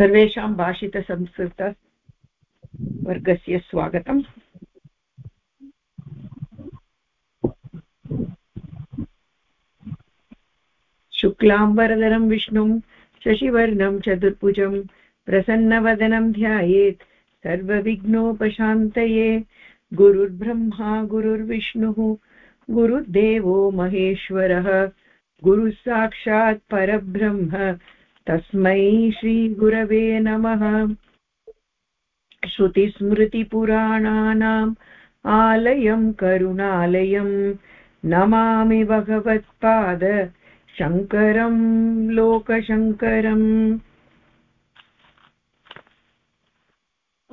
सर्वेषां भाषितसंस्कृतवर्गस्य स्वागतम्। शुक्लाम्बरधरं विष्णुं, शशिवर्णं चतुर्भुजं, प्रसन्नवदनं ध्यायेत्, सर्वविघ्नोपशान्तये, गुरुर्ब्रह्मा, गुरुर्विष्णुः गुरुदेवो महेश्वरः, गुरुः साक्षात् परब्रह्म। तस्मै श्रीगुरवे नमः। श्रुतिस्मृतिपुराणानाम् आलयं, करुणालयं नमामि भगवत्पाद। शङ्करं, लोकशङ्करम्।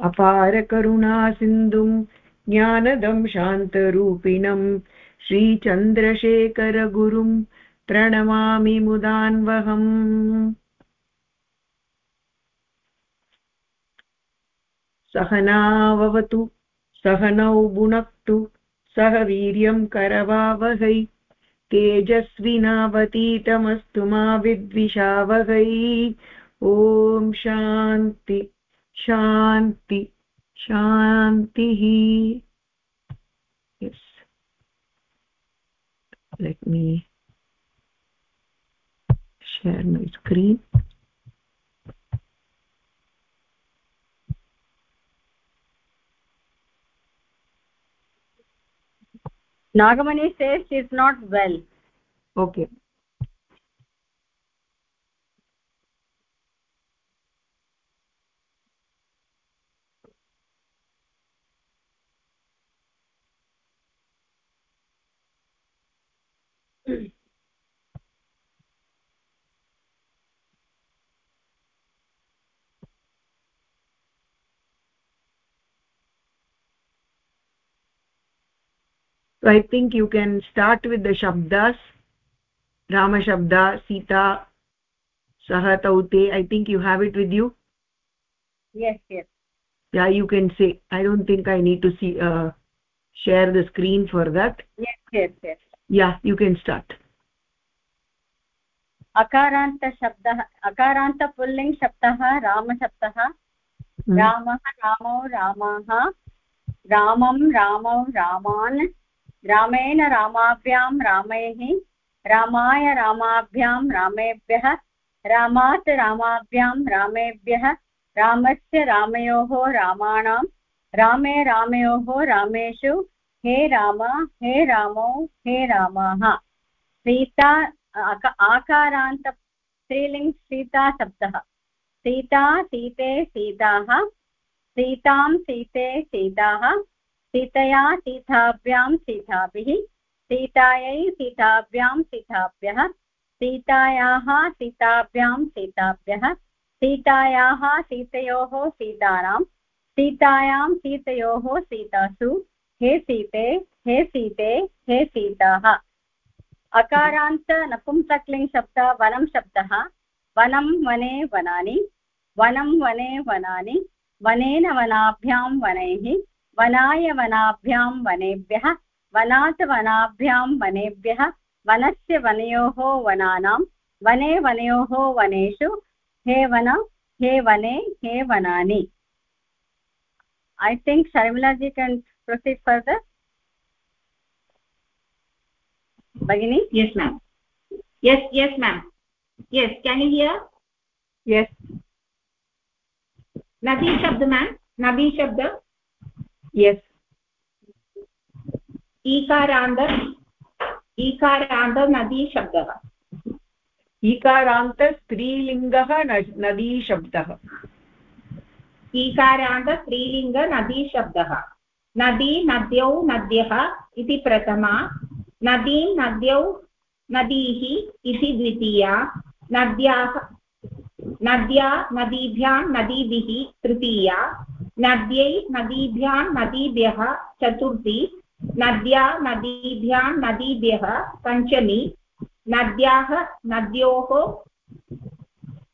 अपारकरुणासिन्धुं ज्ञानदं शान्तरूपिणं। श्रीचन्द्रशेखरगुरुं प्रणमामि मुदान्वहम्। सहनाववतु सहनौ भुनक्तु सह वीर्यं करवावहै, तेजस्विनावतीतमस्तु मा विद्विषावहै। ॐ शान्ति शान्ति, शान्तिः। Yes. Let me share my screen. Nagamani says she's not well. Okay hmm. So i think you can start with the shabdas rama shabda sita saha taute i think you have it with you yes yes yeah you can say i don't think i need to see uh, share the screen for that yes yes yes yeah you can start अकारान्तशब्दः अकारान्तपुल्लिङ्ग् शब्दः रामशब्दः रामः रामौ रामाः रामं रामौ रामान् रामेण रामाभ्यां रामैः, रामाय रामाभ्यां रामेभ्यः, रामात् रामाभ्यां रामेभ्यः, रामस्य रामयोः रामाणां, रामे रामयोः रामेषु, हे राम, हे रामौ, हे रामाः। सीता आकारान्त, स्त्रीलिङ्ग् सीता शब्दः। सीता, सीते, सीताः। सीतां, सीते, सीताः। सीतया सीताभ्यां सीताभिः, सीतायै सीताभ्यां सीताभ्यः, सीतायाः सीताभ्यां सीताभ्यः, सीतायाः सीतयोः सीतानां सीतायां सीतयोः सीतासु, हे सीते हे सीते, हे सीताः। अकारान्त नपुंसक्लिङ्ग् शब्द वनं शब्दः, वनं वने वनानि, वनं वने वनानि, वनेन वनाभ्यां वनैः वनाय वनाभ्यां वनेभ्यः वनात् वनाभ्यां वनेभ्यः वनस्य वनयोः वनानां वने वनयोः वनेषु हे वन हे वने हे वनानि। I think Sharmila ji can proceed further भगिनि yes ma'am yes yes ma'am yes can hear yes Naveen शब्द मेम् नवीन् शब्द yes. ईकारान्त ईकारान्त नदी शब्दः ईकारान्त स्त्रीलिङ्गः नदी शब्दः ईकारान्त स्त्रीलिङ्ग नदी शब्दः नदी नद्यौ नद्यः इति प्रथमा नदीं नद्यौ नदीः इति द्वितीया नद्याः नद्या नदीभ्यां नदीभिः तृतीया नद्यै नदीभ्यां नदीभ्यः चतुर्थी, नद्या नदीभ्यां नदीभ्यः पञ्चमी, नद्याः नद्योः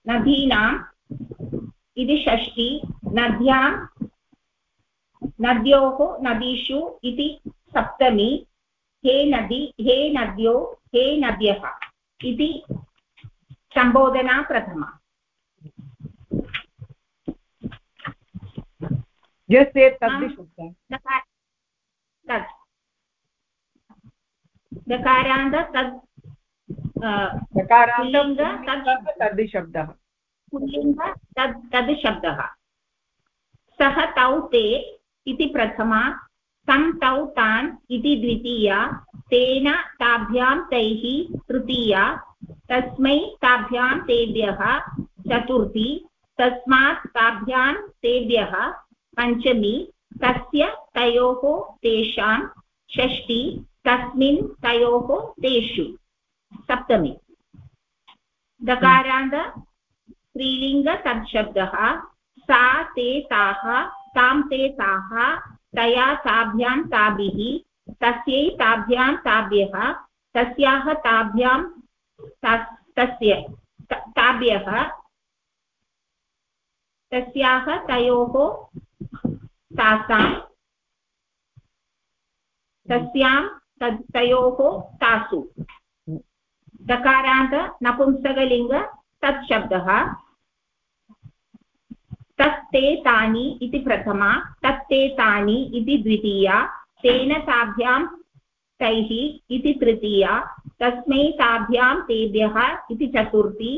नदीनाम् इति षष्ठी, नद्यां नद्योः नदीषु इति सप्तमी, हे नदी, हे नद्यो, हे नद्यः इति सम्बोधना प्रथमा। दकारान्त तद् तद् शब्दः। पुल्लिङ्ग तद् तद् शब्दः। सः तौ ते इति प्रथमा तं तौ तान् इति द्वितीया तेन ताभ्यां तैः तृतीया तस्मै ताभ्यां तेभ्यः चतुर्थी तस्मात् ताभ्यां तेभ्यः पञ्चमी तस्य तयोः तेषां षष्टि तस्मिन् तयोः तेषु। सप्तमी। दकारान्त स्त्रीलिङ्ग तत्शब्दः सा ते ताः, तां ते ताः, तया ताभ्यां ताभिः, तस्यै ताभ्यां ताभ्यः, तस्याः ताभ्यां तस्य ताभ्यः, तस्याः तयोः तासां, तस्यां तयोः तासु। दकारान्त नपुंसकलिङ्ग तत् शब्दः तत्ते तानि इति प्रथमा, तत्ते तानि इति द्वितीया, तेन ताभ्यां तैः इति तृतीया, तस्मै ताभ्यां तेभ्यः इति चतुर्थी,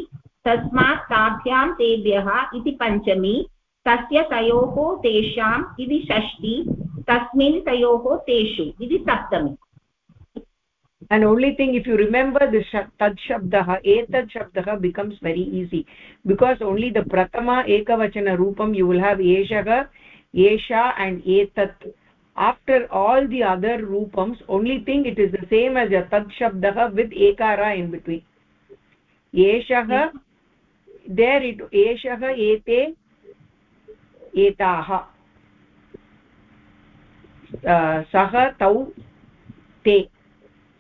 तस्मात् ताभ्यां तेभ्यः इति पञ्चमी तस्य तयोः तेषाम् इति षष्टि तस्मिन् तयोः तेषु इति सप्तमी and only thing if you remember the tad shabdah etad shabdah becomes very easy because only the pratama ekavachana roopam you will have eshah esha and etat after all the other roopams only thing it is the same as your tad shabdah with ekara in between eshah yes. there it eshah ete एताः। सः, तौ, ते।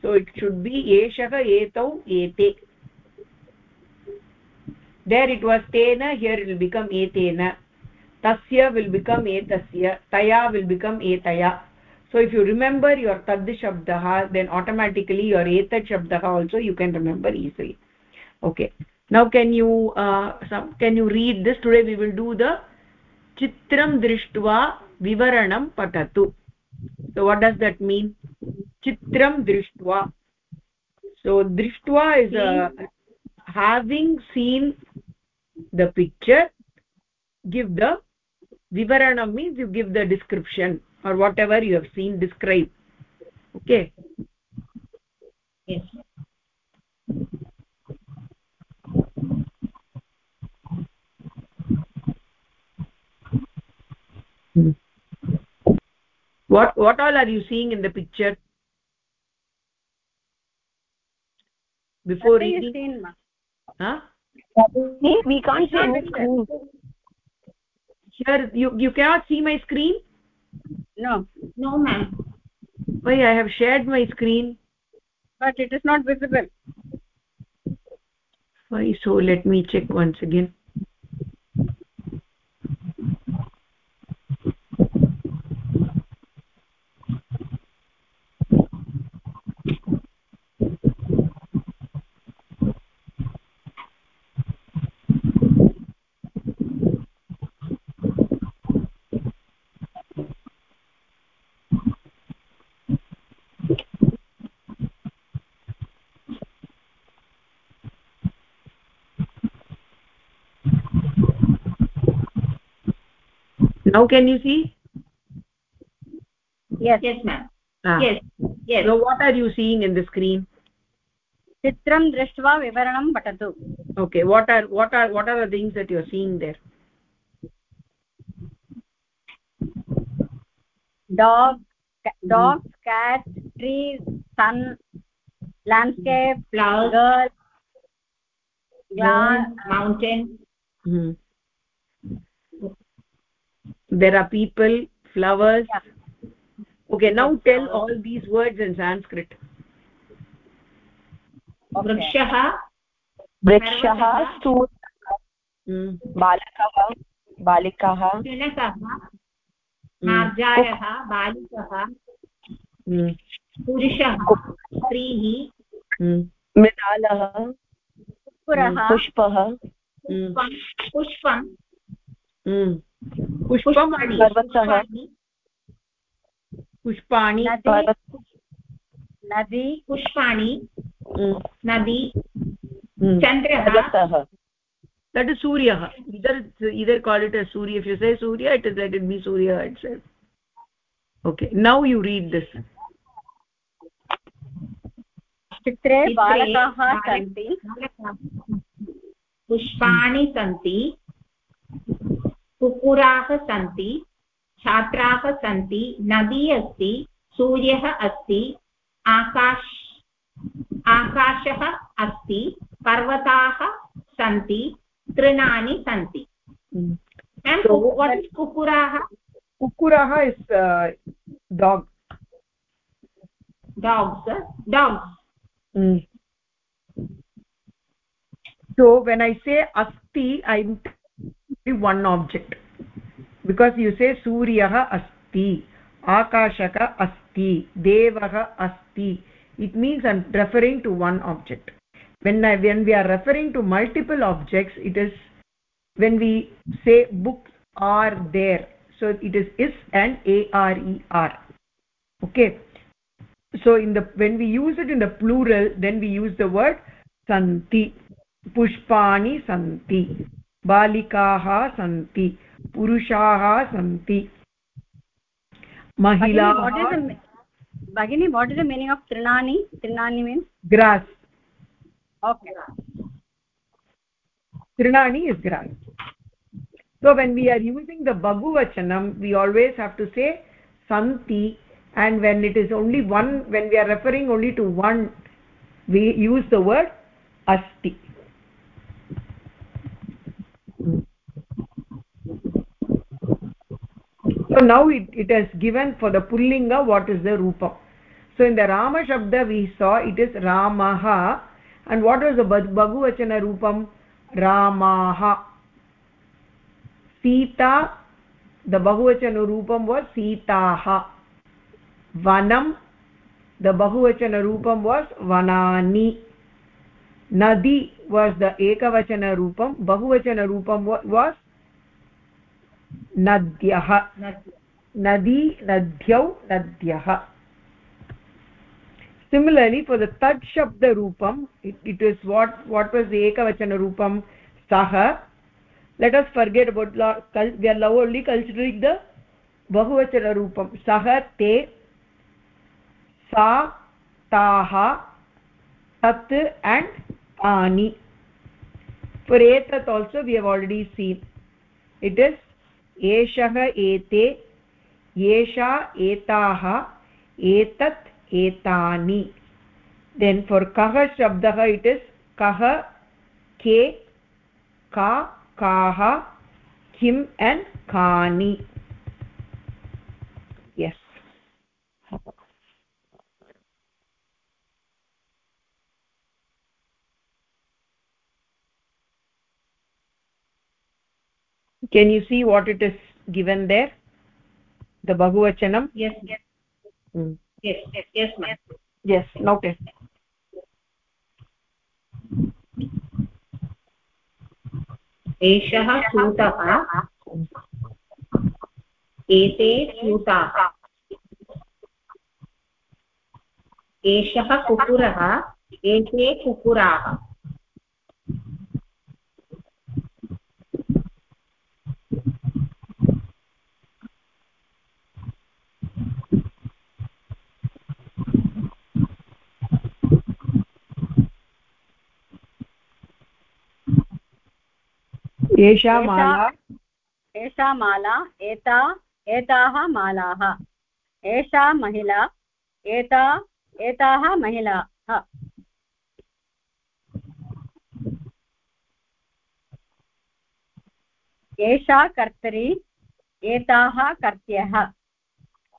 सो it should बि एषः, एतौ, एते। There it was तेन here will become एतेन। तस्य विल् बिकम् एतस्य, तया will become एतया। So if you remember your तद् शब्दः देन् आटोमेटिकलि युर् एतत् शब्दः also you can remember easily okay now can you can you read this today we will do the चित्रं दृष्ट्वा विवरणं पठतु। So what does that mean चित्रं दृष्ट्वा। सो दृष्ट्वा is having seen the picture give the विवरणं means you give the description or whatever you have seen describe okay Hmm. what what all are you seeing in the picture? Before reading? seen, huh? We can't see any screen. Here you you cannot see my screen? No. No ma'am. Why i have shared my screen. But it is not visible. Why so let me check once again now can you see? Yes. Yes ma'am. Ah. yes yes. So what are you seeing in the screen? चित्रं दृष्ट्वा विवरणं पठतु okay what are what are what are the things that you are seeing there dog dog mm. trees sun landscape flowers. girl mountain. Mm-hmm. There are people flowers yeah. okay now tell all these words in sanskrit वृक्षः वृक्षः बालकः बालिकाः शुनकः मार्जारः बालिकः पुरुषः स्त्रीः मृदालः पुष्पः पुष्पं पुष्पं पर्वतः पुष्पाणि नदी पुष्पाणि हम्म। नदी Hmm. चन्द्रः that is surya either either call it as surya if you say surya it is let it be surya itself okay now you read this चित्रे बालकाः सन्ति पुष्पाणि सन्ति कुकुराः सन्ति छात्राः सन्ति नदी अस्ति सूर्यः अस्ति आकाश आकाशः अस्ति पर्वताः सन्ति तृणानि सन्ति। वाट् इस् कुकुराः kukuraha is uh, dog. Dogs dogs. Mm. so when i say asti i'm one object. Because you say suryah asti akashaka asti devah asti it means i'm referring to one object. When when we are referring to multiple objects it is when we say books are there so it is is and a r e r. Okay? So in the when we use it in the plural then we use the word santi pushpani santi बालिकाः सन्ति पुरुषाः सन्ति। महिला भगिनी what is the meaning of तृणानि तृणानि means grass okay तृणानि is grass so when we are using the बहुवचनं we always have to say सन्ति and when it is only one when we are referring only to one we use the word asti. So now it, it has given for the pullinga what is the rupa so in the rama shabda we saw it is ramaha and what was the bahuvachana rupam ramaha Sita the bahuvachana rupam was sitaah vanam the bahuvachana rupam was vanani nadi was the ekavachana rupam bahuvachana rupam was नद्यः। नदी, नद्यौ, नद्यः। Similarly for the शब्दरूपम् it is what what was एकवचनरूपं सः let us forget about we love only culturing the बहुवचनरूपं सः ते सा ताः तत् एण्ड् तानि फोर् एतत् also we have already seen it is eshah ete esha etaah etat etani then for kah shabdah it is kah ke ka kaah kim and kani yes can you see what it is given there the bahuvachanam yes yes hmm. yes yes yes ma'am yes noted एषः स्यूतः एते स्यूताः एषः कुकुरः एते कुकुराः एषा माला। एषा माला एता एताः मालाः। एषा महिला एता एताः महिलाः। एषा कर्तरी एताः कर्त्यः।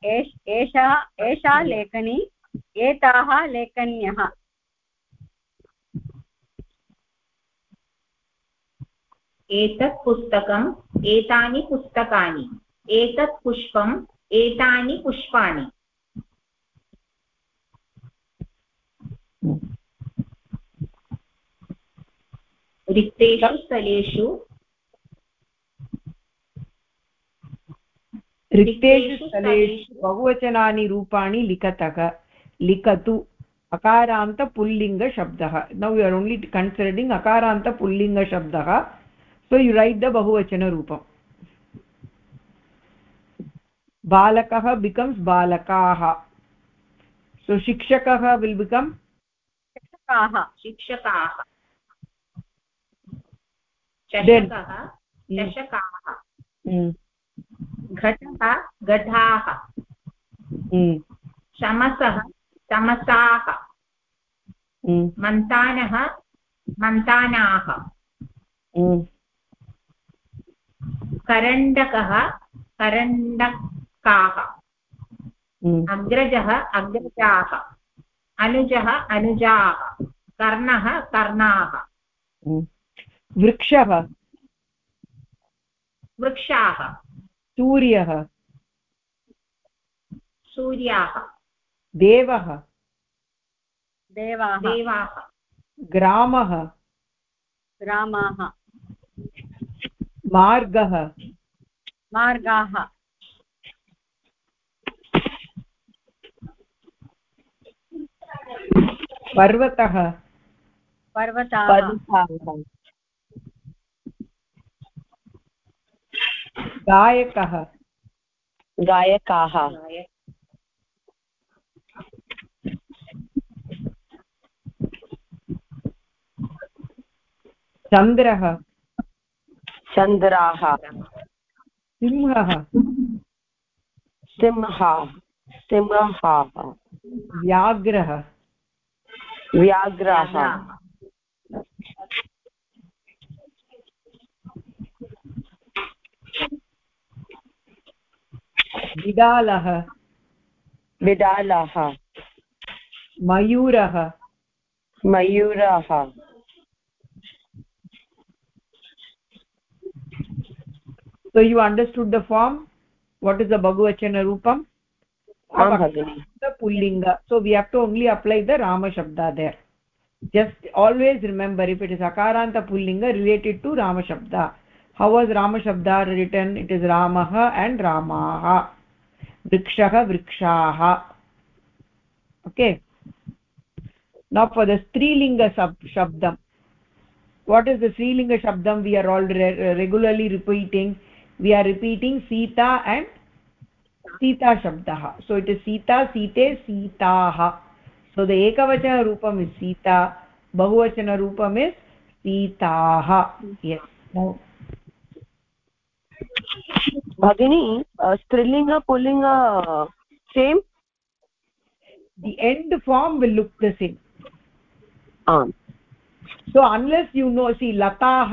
एषा एषा लेखनी एताः लेखन्यः। एतत् पुस्तकम् एतानि पुस्तकानि। एतत् पुष्पम् एतानि पुष्पाणि। रिक्तेषु स्थलेषु। रिक्तेषु स्थलेषु बहुवचनानि रूपाणि लिखतः। लिखतु। अकारान्तपुल्लिङ्गशब्दः now you are only considering अकारान्तपुल्लिङ्गशब्दः so you write the बहुवचनरूपम् बालकः बिकम्स् बालकाः सो शिक्षकः विल् बिकम् शिक्षकाः. घटः घटाः. शमसः चमसाः hmm. मन्तानः मन्तानाः करण्डकः करण्डकाः। अग्रजः अग्रजाः अनुजः अनुजाः कर्णः कर्णाः वृक्षः वृक्षाः सूर्यः सूर्याः देवः देवाः देवाः ग्रामः ग्रामाः मार्गः। मार्गाः। पर्वतः। पर्वताः। गायकः। गायकाः। चन्द्रः। चन्द्राः। सिंहः। सिंहाः। सिंहाः। व्याघ्रः। व्याघ्राः। विडालः। विडालाः। मयूरः। मयूराः। So you understood the form? What is the bahuvachana roopam the pullinga. So we have to only apply the rama shabda there. Just always remember if it is akaranta pullinga related to rama shabda. How was rama shabda written? It is ramah and ramaah vrikshah vrikshaah okay. Now for the strilinga shabdam. What is the strilinga shabdam we are all re regularly repeating we are repeating Sita and Sita शब्दः so it is Sita सीते सीताः so the एकवचनरूपम् is Sita बहुवचनरूपम् is सीताः भगिनी स्त्रीलिङ्ग पुल्लिङ्ग same the end form will look the same so unless you know see लताः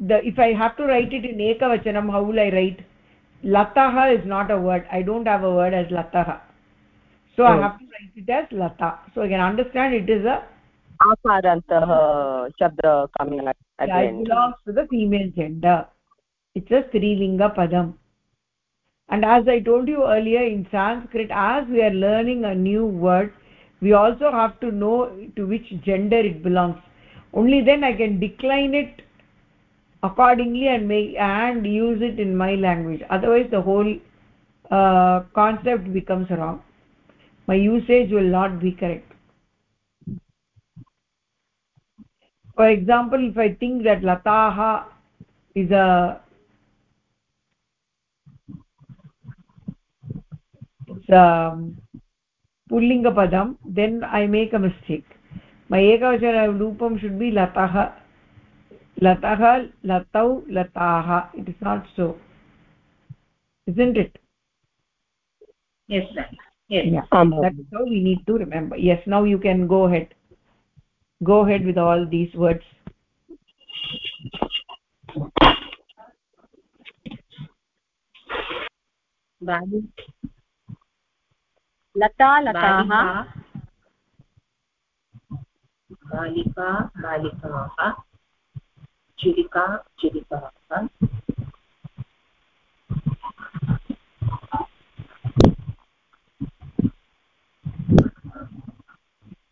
the if i have to write it in ekavachanam how will i write? Lataha is not a word. I don't have a word as lataha. So oh. i have to write it as lata. So you can understand it is a aparantah shabda coming at yeah, it belongs to the female gender. It's a strilinga padam. And as i told you earlier in sanskrit as we are learning a new word we also have to know to which gender it belongs. Only then i can decline it accordingly and make and use it in my language. Otherwise the whole uh, concept becomes wrong. My usage will not be correct. For example if i think that lataha is a it's a pullinga padam then i make a mistake. My ekavachana roopam should be latah latah latau lataah it is not so isn't it yes sir yes yeah that's how we need to remember yes now you can go ahead go ahead with all these words लता लताः बालिका बालिकाः चिरिका चिरिकाः।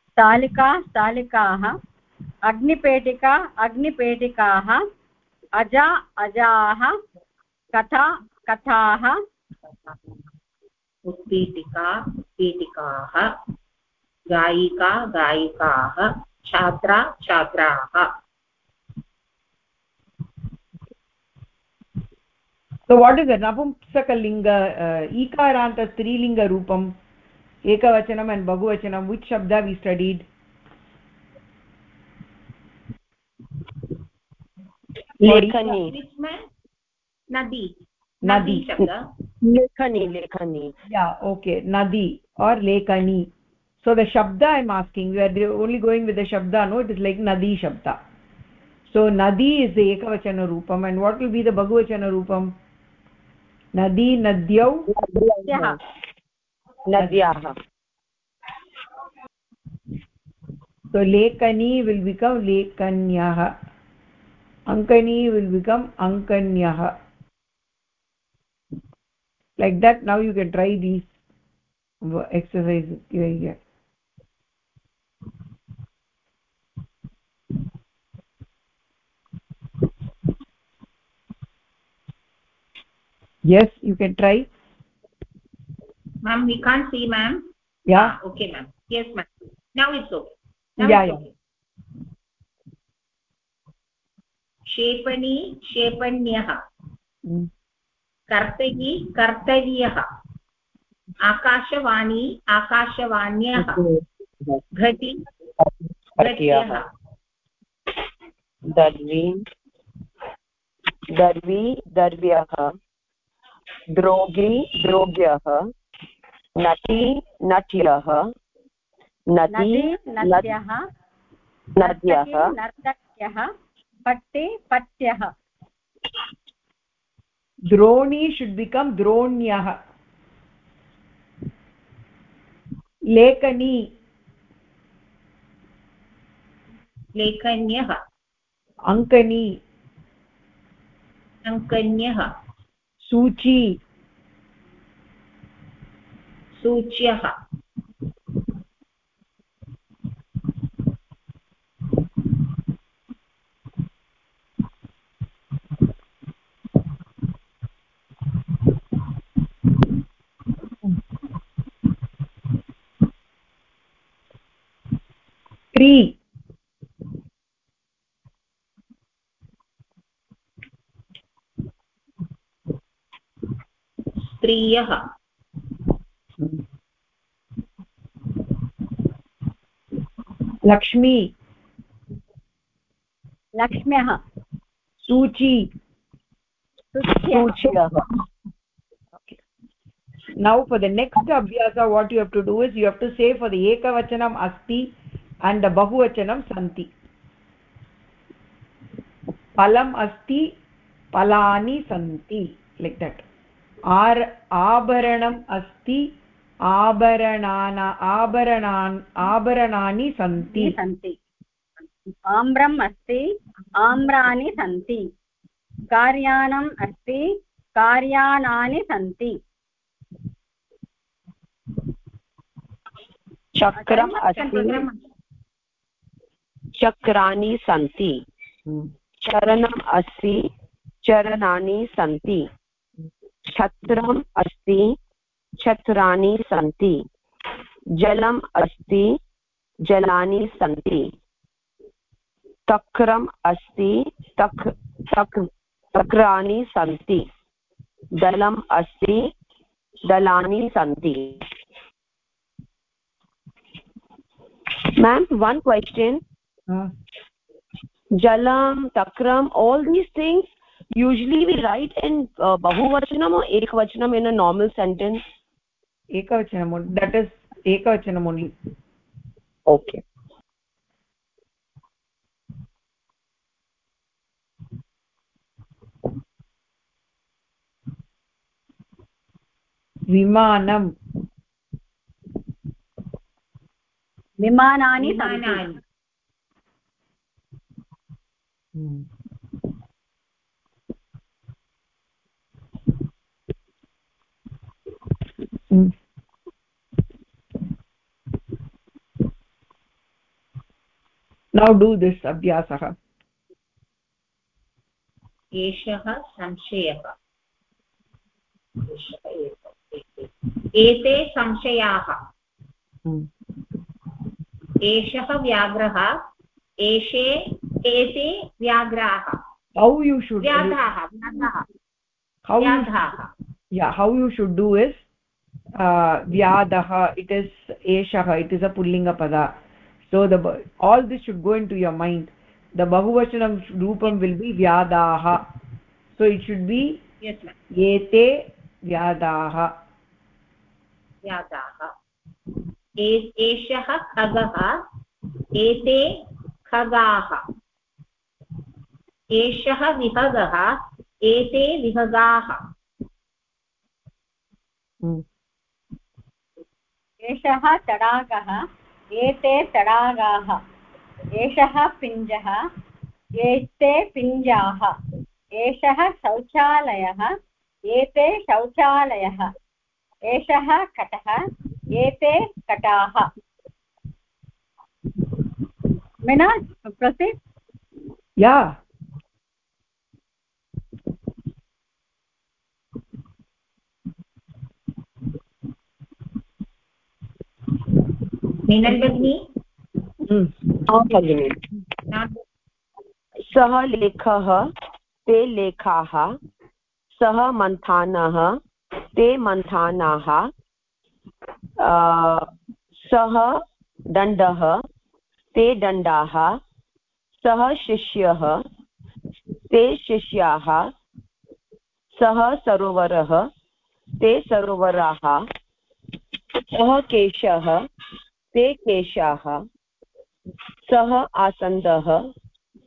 स्थालिका स्थालिकाः अग्निपेटिका अग्निपेटिकाः। अजा अजाः। कथा कथाः। उत्पीठिका उत्पीठिकाः गायिका गायिकाः। छात्रा छात्राः। So what is नपुंसकलिङ्ग ईकारान्त स्त्रीलिङ्गरूपम् एकवचनं अण्ड् बहुवचनं विच् शब्द वि स्टडीड् ओके नदी और् लेखनी सो द शब्द I am asking you are only going with the शब्द नो इट् इस् लैक् नदी शब्द सो नदी is the एकवचनरूपम् and what will be the बहुवचनरूपम् नदी नद्यौ नद्याः। सो लेखनी विल् बिकम् लेखन्यः। अङ्कनी will become अङ्कन्यः like that now you can try these exercise you I yes you can try ma'am we can't see ma'am yeah ah, okay ma'am yes ma'am now it's okay now yeah it's yeah okay. क्षेपणी क्षेपण्यः mm. कर्तयि कर्तव्यः आकाशवाणी आकाशवाण्यः घटी घट्यः दर्वी दर्वी दर्व्यः द्रोगी द्रोग्यः नटी नट्यः नदी नदी नद्यः नद्यः नर्तकी नर्तक्यः पट्टे पट्यः। should become dronyah lekani लेखन्यः। ankani अङ्कन्यः। सूची। सूच्यः। three स्त्रियः lakshmi लक्ष्म्यः सुच्यः सूच्यः now for the next abhyasa what you have to do is you have to say for the ekavachanam asti and the bahuvachanam santi palam asti palani santi like that ar आभरणम् अस्ति आभरणाना आभरणान् आभरणानि सन्ति। सन्ति। आम्रम् अस्ति आम्राणि सन्ति। कार्यानम् अस्ति कार्यानानि सन्ति। चक्रम् अस्ति। चक्राणि सन्ति। चरणम् अस्ति चरणानि सन्ति। छत्रम् अस्ति छत्राणि सन्ति। जलम् अस्ति जलानि सन्ति। तक्रम् अस्ति तक् तक् तक्राणि सन्ति। दलम् अस्ति दलानि सन्ति। Ma'am one question. Ah, jalam takram all these things usually we write in uh, bahuvachanam or ekvachanam in a normal sentence ekavachanam that is ekavachanam only okay vimanam विमानानि सन्ति विमानानि नौ डु दिस् अभ्यासः एषः संशयः एते संशयाः एषः व्याघ्रः एषे एते व्याघ्राः हौ यु शुड् व्याघ्राः व्याघ्राः how you should do is व्याधः it is एषः it is a पुल्लिङ्गपदा so the all this should go in to your mind the बहुवचनं रूपं विल् बि व्याधाः सो इट् शुड् बि एते व्याधाः व्याधाः एषः खगः एते खगाः एषः विहगः एते विहगाः एषः तडागः, एते तडागाः, एषः पिञ्जः, एते पिञ्जाः, एषः शौचालयः, एते शौचालयः, एषः कटः, एते कटाः। मीना proceed yeah मीनल् भगिनी भगिनि सः लेखः ते लेखाः सः मन्थानः ते मन्थानाः सः दण्डः ते दण्डाः सः शिष्यः ते शिष्याः सः सरोवरः ते सरोवराः सः केशः ते केशाः, सः आसन्दः,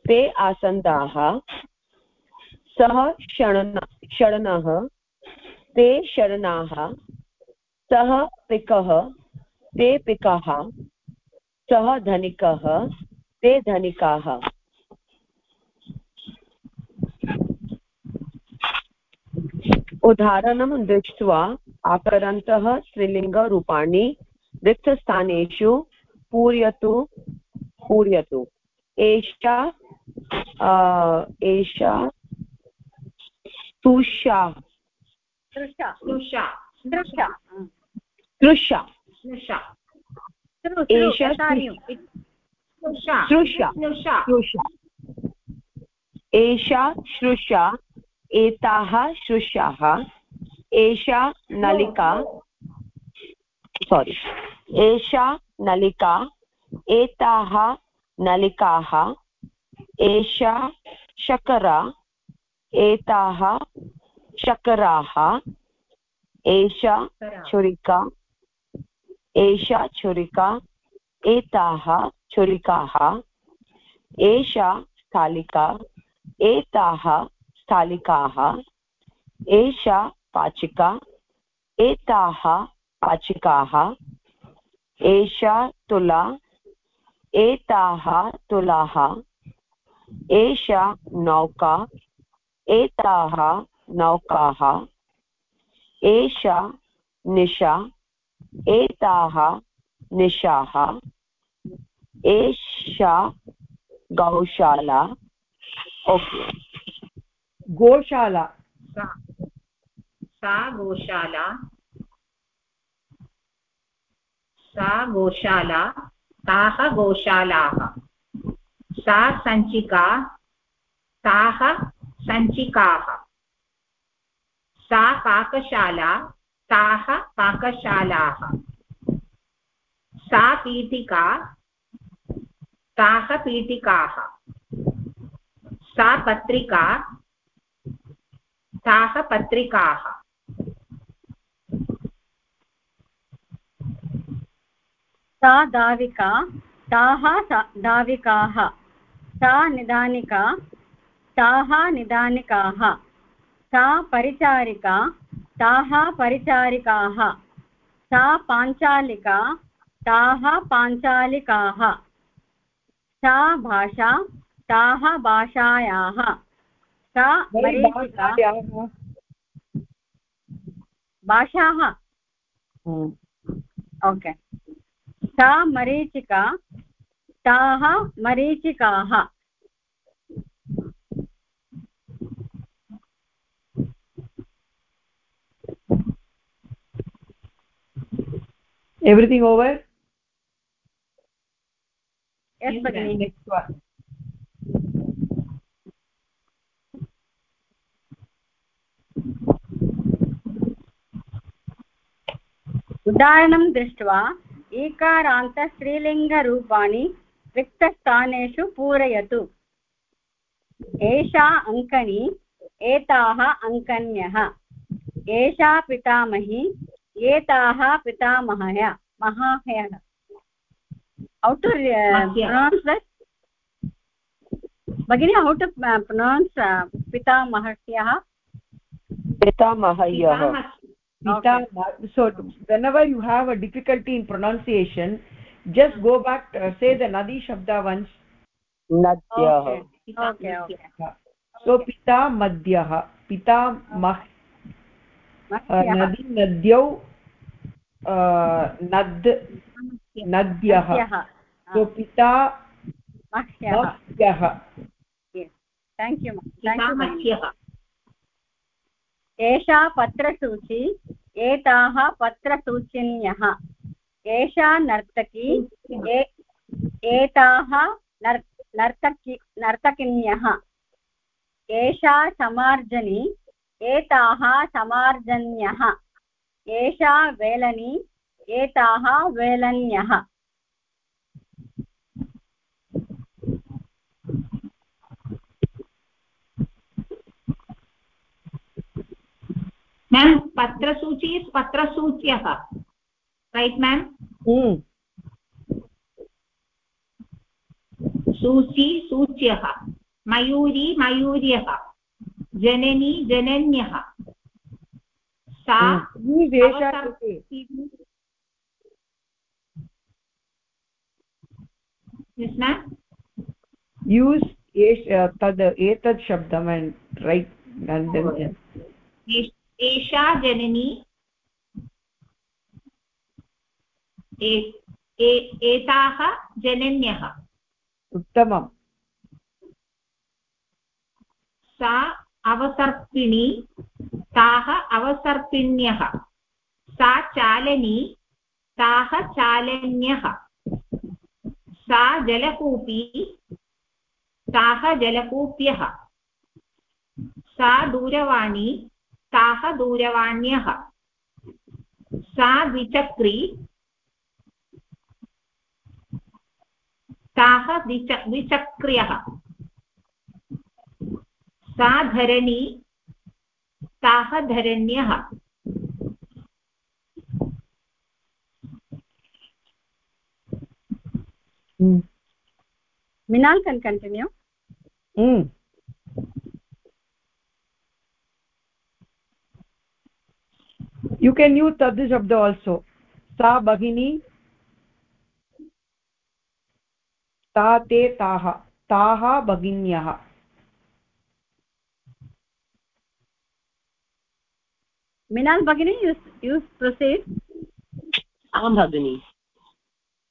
ते आसन्दाः, सः शरण शरणः ते शरणाः, सः पिकः, ते पिकाः, सः धनिकः, ते धनिकाः। उदाहरणं दृष्ट्वा आकरन्तः स्त्रीलिङ्गरूपाणि रिक्तस्थानेषु पूरयतु पूरयतु। एषा एषा तुषा। तृषा। तृषा। तृषा। एषा श्रुषा एताः श्रुषाः एषा नलिका सोरि एषा नलिका एताः नलिकाः एषा शकरा एताः शकराः एषा छुरिका एषा छुरिका एताः छुरिकाः एषा स्थालिका एताः स्थालिकाः एषा पाचिका एताः पाचिकाः एषा तुला एताः तुलाः एषा नौका एताः नौकाः एषा निशा एताः निशाः एषा गौशाला ओके। गोशाला। सा सा गोशाला। सा गोशाला, ताः गोशालाः। सा सञ्चिका, ताः सञ्चिकाः। सा पाकशाला, ताः पाकशालाः। सा पीठिका, ताः पीठिकाः। सा पत्रिका, ताः पत्रिकाः। सा दाविका ताः दाविकाः सा निदानिका ताः निदानिकाः सा परिचारिका ताः परिचारिकाः सा पाञ्चालिका ताः पाञ्चालिकाः सा भाषा ताः भाषायाः सा मरीचिका। भाषाः। ओके सा मरीचिका ताः मरीचिकाः। एव्रिथिङ्ग् ओवर् उदाहरणं दृष्ट्वा ईकारान्तस्त्रीलिङ्गरूपाणि रिक्तस्थानेषु पूरयतु। एषा अङ्कनी एताः अङ्कन्यः। एषा पितामही एताः पितामहय महाहयः। uh, भगिनी uh, uh, पितामहस्यः okay. so whenever you have a difficulty in pronunciation just go back to, uh, say the nadi shabda once nadyah okay okay, okay. so pita madhyah pita mah नदी नद्यौ नद् नद्यः सो पिता मह्यः thank you एषा पत्रसूची, एताः पत्रसूचिन्यः। एषा नर्तकी एताः नर्, नर्तकी, नर्तकिन्यः। एषा समार्जनी, एताः समार्जन्यः। एषा वेलनी, एताः वेलन्यः। मेम् पत्रसूची पत्रसूच्यः रैट् मेम् सूची सूच्यः मयूरी मयूर्यः जननी जनन्यः सा यूस् तद् एतत् शब्दम् रैट् एषा जननी एताः जनन्यः। उत्तमम्। सा अवसर्पिणी ताः अवसर्पिण्यः। सा चालनी ताः चालन्यः। सा जलकूपी ताः जलकूप्यः। सा दूरवाणी ताः दूरवाण्यः सा द्विचक्री ताः द्विच द्विचक्र्यः सा धरणी ताः धरण्यः Minal can continue. Mm. You can use tad shabda also sa bagini ta te taah taah baginyah you proceed am bhagini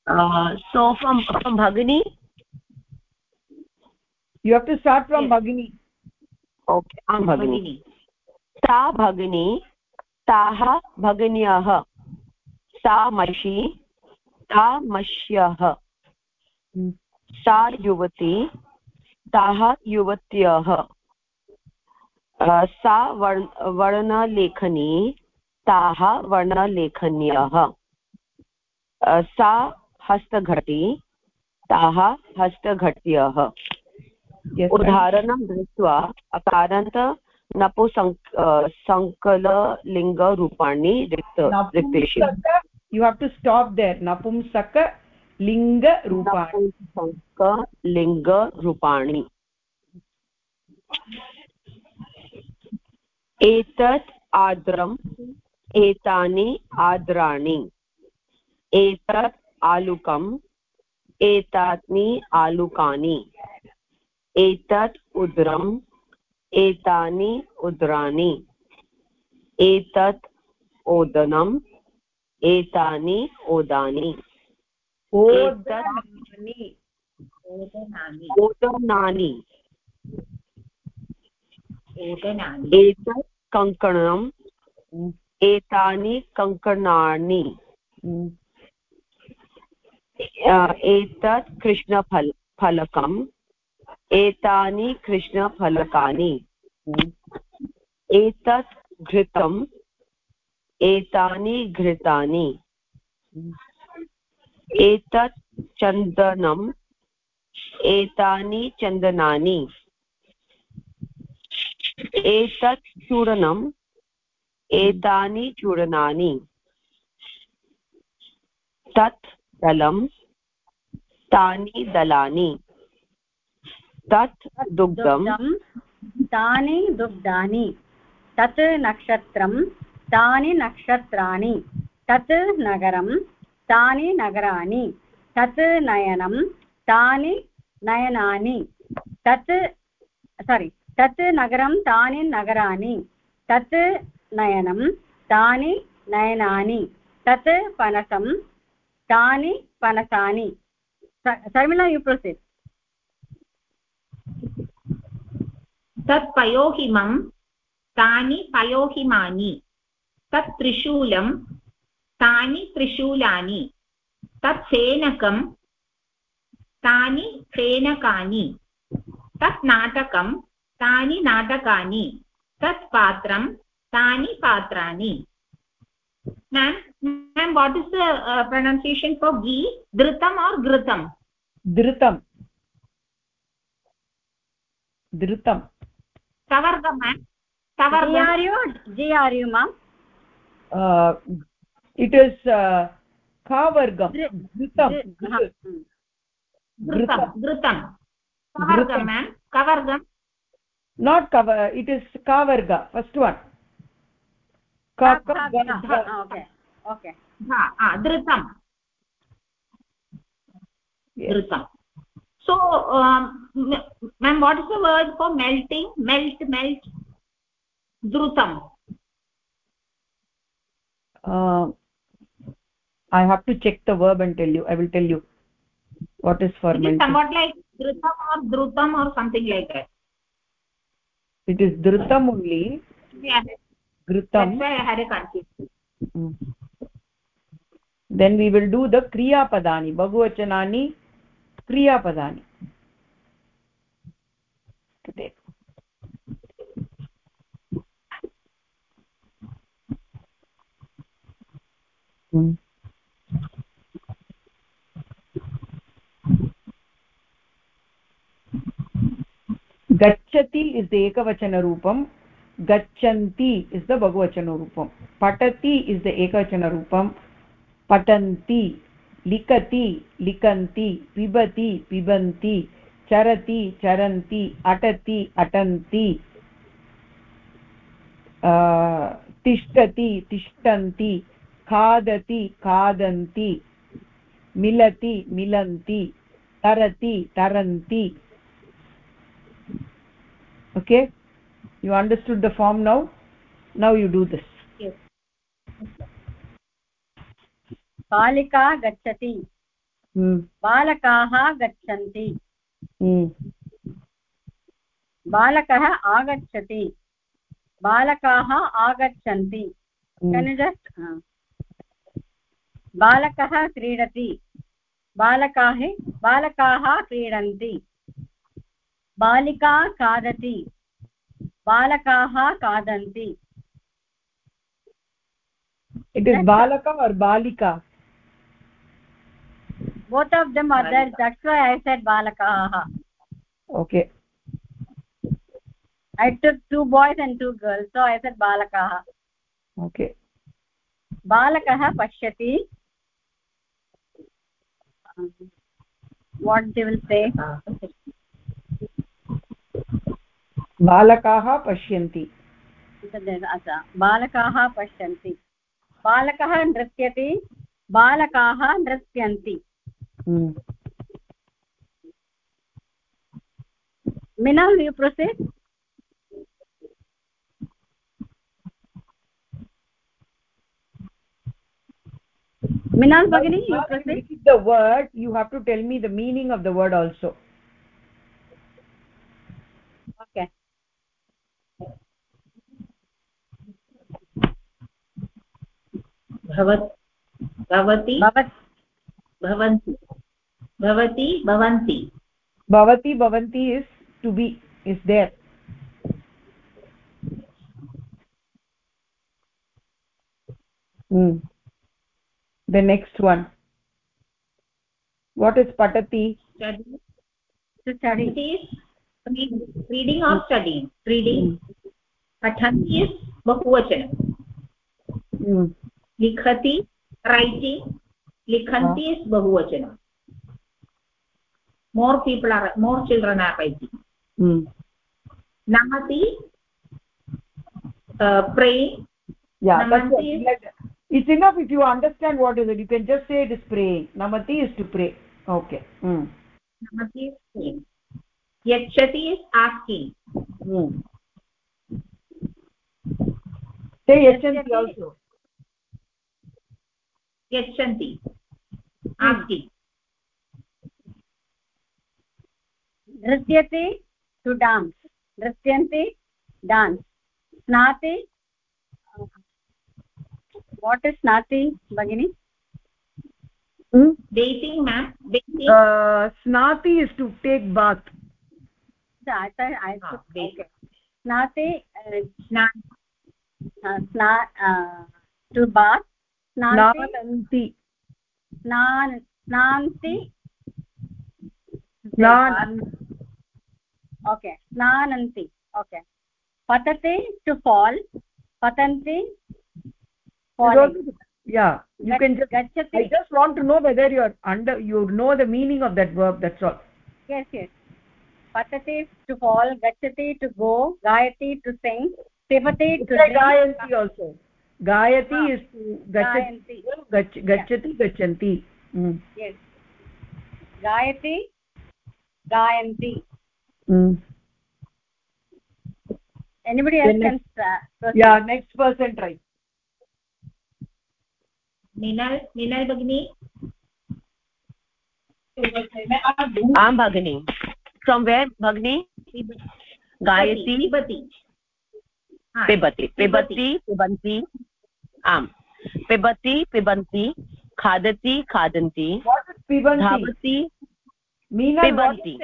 uh, so from from bhagini you have to start from yes. bhagini okay am bhagini ta bhagini ताः भगिन्यः। सा मषी ता मष्यः। सा युवती ताः युवत्यः। सा वर्ण वर्णलेखनी ताः वर्णलेखन्यः। सा हस्तघटी ताः हस्तघट्यः। उदाहरणं दृष्ट्वा अकारान्त नपुसङ्क सङ्कललिङ्गरूपाणि रिक्त रिक्तेषु stop there napumsaka linga rupani napumsaka linga rupani एतत् आर्द्रम् एतानि आर्द्राणि एतत् आलुकम् एतानि आलुकानि एतत् उद्रम् एतानि उदराणि। एतत् ओदनम् एतानि ओदानि। ओदनानि। ओदनानि। एतत् कङ्कणम् एतानि कङ्कणानि। एतत् कृष्णफल फलकम्। एतानि कृष्णफलकानि। एतत् घृतम् एतानि घृतानि। एतत् चन्दनम् एतानि चन्दनानि। एतत् चूर्णम् एतानि चूर्णानि। तत् दलं, तानि दलानि। तत् दुग्धं तानि दुग्धानि। तत् नक्षत्रं, तानि नक्षत्राणि। तत् नगरं, तानि नगराणि। तत् नयनं, तानि नयनानि। तत् सारि तत् नगरं, तानि नगराणि। तत् नयनं, तानि नयनानि। तत् पनसं, तानि पनसानि। शर्मिला यु प्रोसीड् तत् पयोहिमं तानि पयोहिमानि। तत् त्रिशूलं तानि त्रिशूलानि। तत् फेनकं तानि फेनकानि तत् नाटकं तानि नाटकानि। तत् पात्रं तानि पात्राणि। प्रनौन्सियेशन् फोर् घी धृतम् और् घृतं धृतम् ma'am ma'am uh, it is uh, kavargam kavargam ma'am kavargam not cover it is kavarga first one ka okay okay ha ah dhritam dhritam so um, ma'am what is the word for melting melt melt dhrutam uh, i have to check the verb and tell you i will tell you what is for it melting. is somewhat like dhrutam or dhrutam or something like that it is dhrutam only yeah dhrutam that's why i had a confusion mm. then we will do the kriya padani bahuvachanani mm. गच्छति is the एकवचनरूपं गच्छन्ति is the बहुवचनरूपं पठति is the एकवचनरूपं पठन्ति लिखति, लिखन्ति, पिबति, पिबन्ति, चरति, चरन्ति, अटति, अटन्ति तिष्ठति, तिष्ठन्ति, खादति, खादन्ति, मिलति, मिलन्ति, तरति, तरन्ति। Okay? You understood the form now? Now you do this yes बालिका गच्छति। hmm. बालकाः गच्छन्ति। hmm. बालकः आगच्छति। बालकाः आगच्छन्ति. जस्ट् बालकः क्रीडति। बालकाः बालकाः क्रीडन्ति। बालिका खादति। बालकाः खादन्ति। It is balaka or balika both of them are there that's why i said balakaah okay i took two boys and two girls so i said balakaah okay balakah pashyati what they will say बालकाः पश्यन्ति बालकाः पश्यन्ति बालकः नृत्यति बालकाः नृत्यन्ति Minal you proceed minal bagini you proceed the word you have to tell me the meaning of the word also okay भवत् भवति भवत् भवन्ति bhavati bhavanti bhavati bhavanti is to be is there hmm the next one what is patati study to study is reading or studying reading pathanti is bahuvachanam hmm likhati writing likhanti is bahuvachanam more people are more children are writing hmm. Namati uh, praying yeah that's Namanti what, is- like, it's enough if you understand what is it. You can just say it is praying. Namati is to pray. Okay. Hmm. Namati is praying. Yachati is asking. Hmm. Say yachanti Yachanti. also. Yachanti asking नृत्यति to dance नृत्यन्ति dance स्नाति what is स्नाति भगिनि? स्नाति is to take bath स्नाति स्नान् okay. Snananti okay. Patate to fall. Patanti yeah you can just gachati. i just want to know whether you are under you know the meaning of that verb that's all. Yes yes. Patate to fall gachati to go gayati to sing pivate to gayanti also. Gayati ah. is to gachati gachati gachanti, gachanti. Mm. yes. Gayati gayanti. Mm. anybody else can next- uh, proceed. yeah next person try ninal ninal bagni आं भगिनी from वेर् भगिनी गायति पिबति पिबति पिबन्ति आम् पिबति पिबन्ति खादति खादन्ति धावति पिबन्ति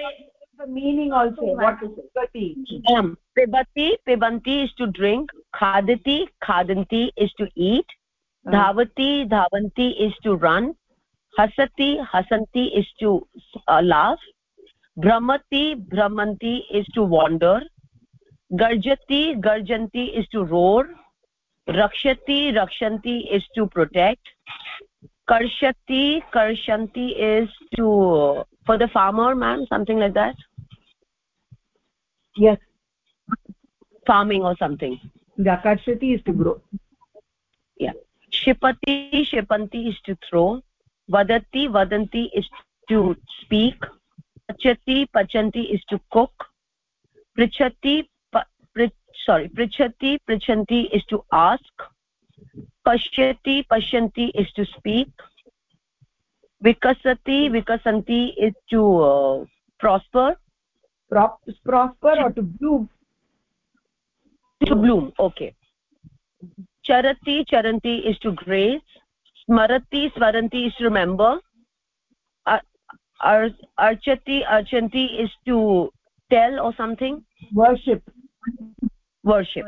the meaning also what is pibati आम् पिबति पिबन्ति इस् टु ड्रिङ्क् खादति खादन्ति इस् टु ईट् धावति धावन्ति इस् टु रन् हसति हसन्ति इस् टु लाफ् भ्रमति भ्रमन्ति इस् टु वाण्डर् गर्जति गर्जन्ति इस् टु रोर् रक्षति रक्षन्ति इस् टु प्रोटेक्ट् कर्षति कर्षन्ति is to for the farmer man something like that. Yes farming or something the karshati is to grow yeah shipati shipanti is to throw vadati vadanti is to speak pachati pachanti is to cook prichati prich, sorry prichati prichanti is to ask pashyati pashyanti is to speak vikasati vikasanti is to uh, prosper Prop, prosper or to bloom to bloom okay charati charanti is to grace smarati swaranti is to remember Ar- ar- archati archanti is to tell or something worship worship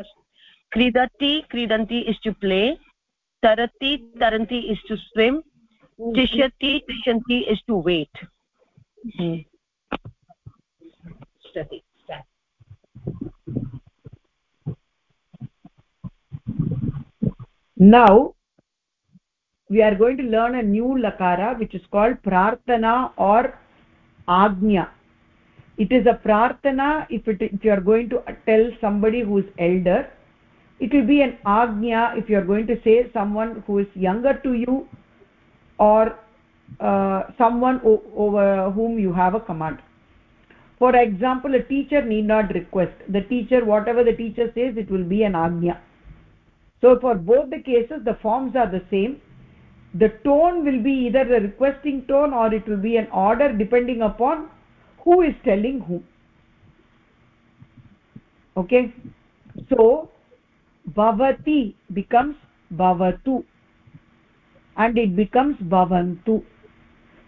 kridati kridanti is to play tarati taranti is to swim tishyati tishanti is to wait mm Hmm. Now we are going to learn a new lakara which is called prarthana or agnya. It is a prarthana if you are going to tell somebody who is elder it will be an agnya if you are going to say someone who is younger to you or uh, someone over whom you have a command for example a teacher need not request. The teacher whatever the teacher says it will be an agnya so for both the cases the forms are the same. The tone will be either the requesting tone or it will be an order depending upon who is telling whom. Okay? So bhavati becomes bhavatu and it becomes bhavantu.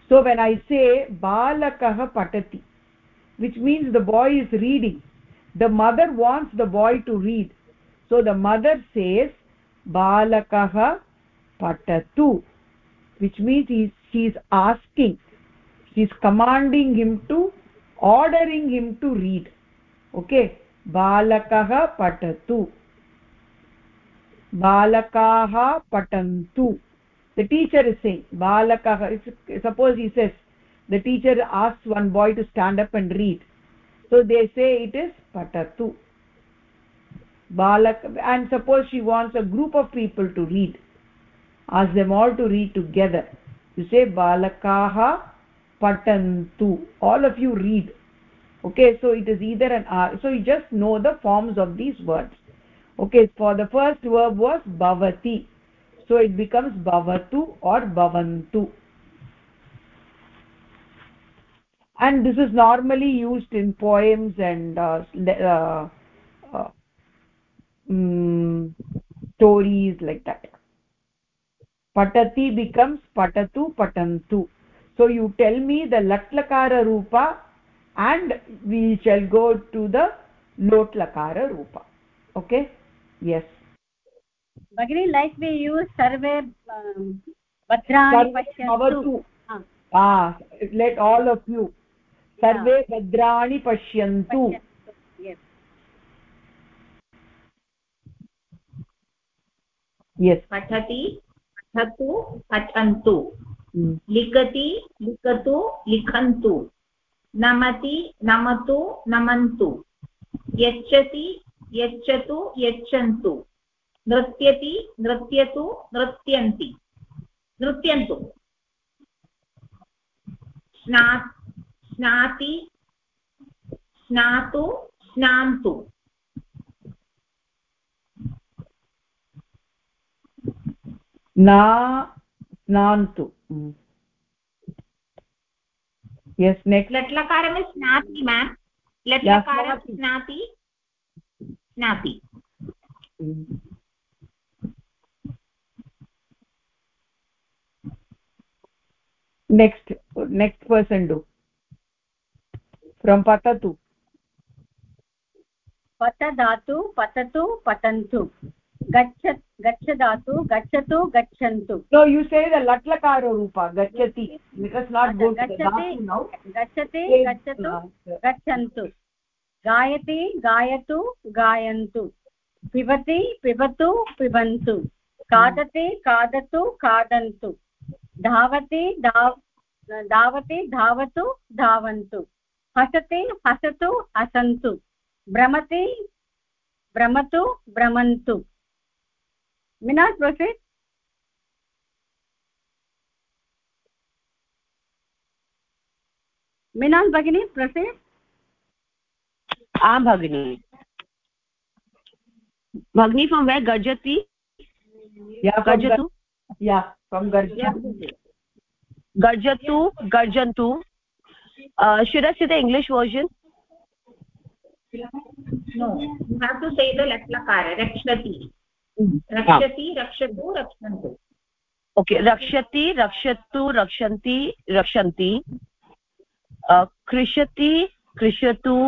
So when i say balakah patati which means the boy is reading. The mother wants the boy to read. So the mother says balakah patatu which means he she is asking. She is commanding him to ordering him to read. Okay? Balakah patatu. Balakaah patantu. The teacher is saying balakah suppose he says the teacher asks one boy to stand up and read. So they say it is patatu. Balak and suppose she wants a group of people to read. Ask them all to read together. You say balakaah patantu. All of you read. Okay so it is either an r. So you just know the forms of these words. Okay for the first verb was bhavati. So it becomes bhavatu or bhavantu and this is normally used in poems and uh, uh, uh, um, stories like that. Patati becomes patatu patantu. So you tell me the latlakara rupa and we shall go to the lotlakara rupa. Okay? Yes. We use sarve um, badrani pashyantu ah. Let all pashyantu yes. Yes. पठति पठतु पठन्तु. लिखति लिखतु लिखन्तु. नमति नमतु नमन्तु. यच्छति यच्छतु यच्छन्तु. नृत्यति नृत्यतु नृत्यन्ति. नृत्यन्तु. स्ना स्नाति स्नातु स्नान्तु। ना स्नान्तु। Yes next. लट्लकारम् स्नाति मैम लट्लकारं स्नाति. स्नाति next next person do. Gachantu so you say the latlakara rupa gachati because not go to the dhatu now gachati gachatu gachantu gayati gayatu gayantu pibati pibatu pibantu खादति खादतु खादन्तु धावति धाव धावति धावतु धावन्तु हसति हसतु हसन्तु भ्रमति भ्रमतु भ्रमन्तु Minal proceed Minal भगिनी प्रोसीड् आं भगिनी भगिनी फ्रम् वेर् गर्जति गर्जतु garjatu garjantu. Uh, should i say the english version no you have to say the latlakara rakshati rakshati rakshatu rakshantu okay rakshati rakshatu rakshanti rakshanti uh, krishati krishatu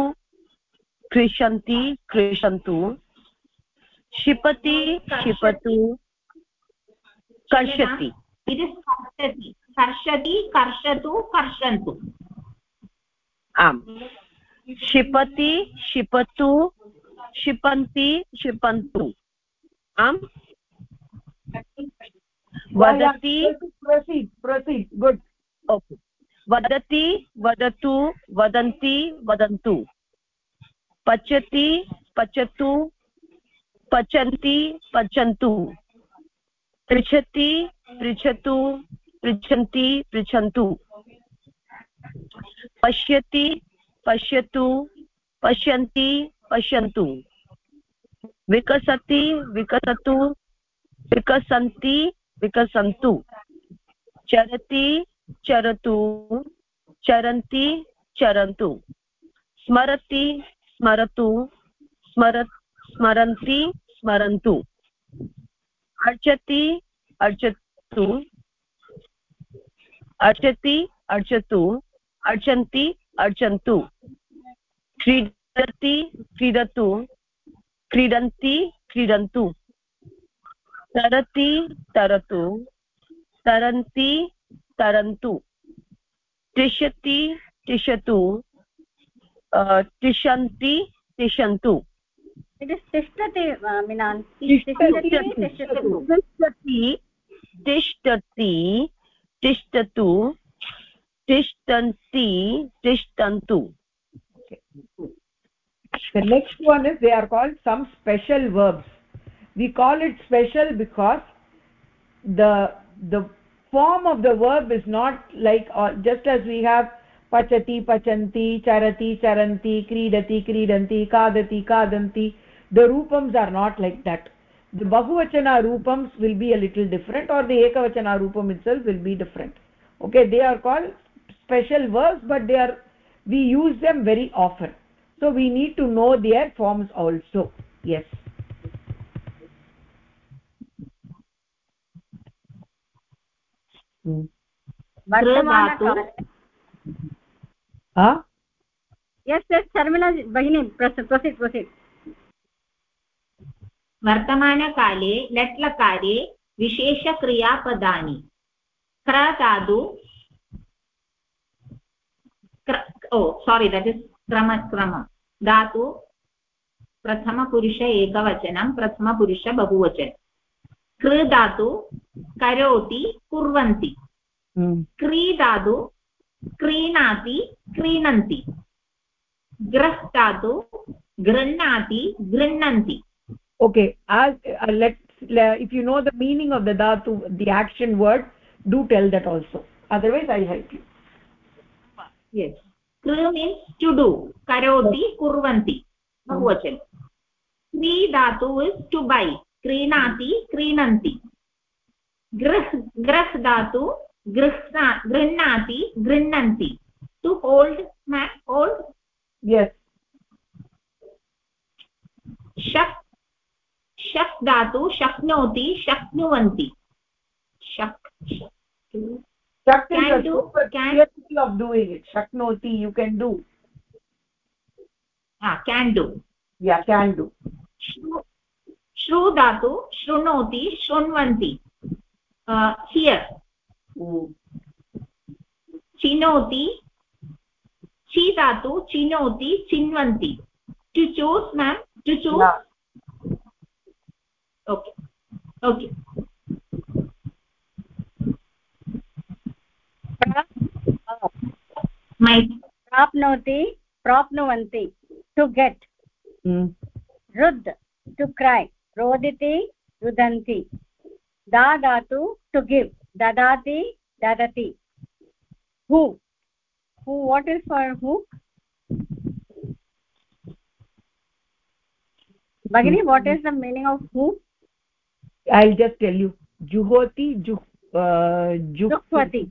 krishanti krishantu क्षिपति क्षिपतु कर्षति कर्षति कर्षतु कर्षन्तु आम्। क्षिपति क्षिपतु क्षिपन्ति क्षिपन्तु। आम्? वदति। गुड्। ओके। वदति वदतु वदन्ति वदन्तु। पचति पचतु पचन्ति पचन्तु। पृच्छति पृच्छतु पृच्छन्ति पृच्छन्तु। पश्यति, पश्यतु, पश्यन्ति, पश्यन्तु। विकसति, विकसतु, विकसन्ति, विकसन्तु। चरति, चरतु, चरन्ति, चरन्तु। स्मरति, स्मरतु स्मरत् स्मरन्ति, स्मरन्तु। अर्चति, अर्चतु। अर्चति, अर्चतु। अर्चन्ति अर्चन्तु। क्रीडति क्रीडतु। क्रीडन्ति क्रीडन्तु। तरति तरतु। तरन्ति तरन्तु। तिष्ठति तिष्ठतु तिष्ठन्ति तिष्ठन्तु तिष्ठति मिनान् तिष्ठति तिष्ठति तिष्ठतु। तिष्ठन्ति तिष्ठन्तु the next one is they are called some special verbs we call it special because the the form of the verb is not like uh, just as we have pachati pachanti charati charanti kridati kridanti kadati kadanti the rupams are not like that the bahuvachana rupams will be a little different or the ekavachana rupam itself will be different okay they are called special verbs but they are we use them very often so we need to know their forms also yes वर्तमानकाले लट्लकारे विशेषक्रियापदानि क्र धातु ओ सारि that is क्रम क्रम धातु प्रथमपुरुष एकवचनं प्रथमपुरुष बहुवचनं कृ धातु करोति कुर्वन्ति हम्म। क्री धातु क्रीणाति क्रीणन्ति ग्रह् धातु गृह्णाति गृह्णन्ति okay as uh, let's uh, if you know the meaning of the dhatu the action word do tell that also otherwise i help you yes kru means to do karoti kurvanti bahuvachan kri dhatu is to buy krinati krinanti grah grah dhatu grihna grihnati grihnanti to hold ma hold yes shak शक् धातु शक्नोति शक्नुवन्ति शक् can do can capable of doing it shaknoti you can do ah can do yeah can do shru dhatu shrunoti shrunvanti uh, here mm. chinoti chi dhatu chinoti chinvanti to choose ma'am to choose yeah. okay okay प्राप्नोति प्राप्नुवन्ति get mm. रुद् to cry रोदिति रुदन्ति दा धातु to give dadati dadati who who what is for bagini what is the meaning of who i'll just tell you juhoti juh uh, juhvati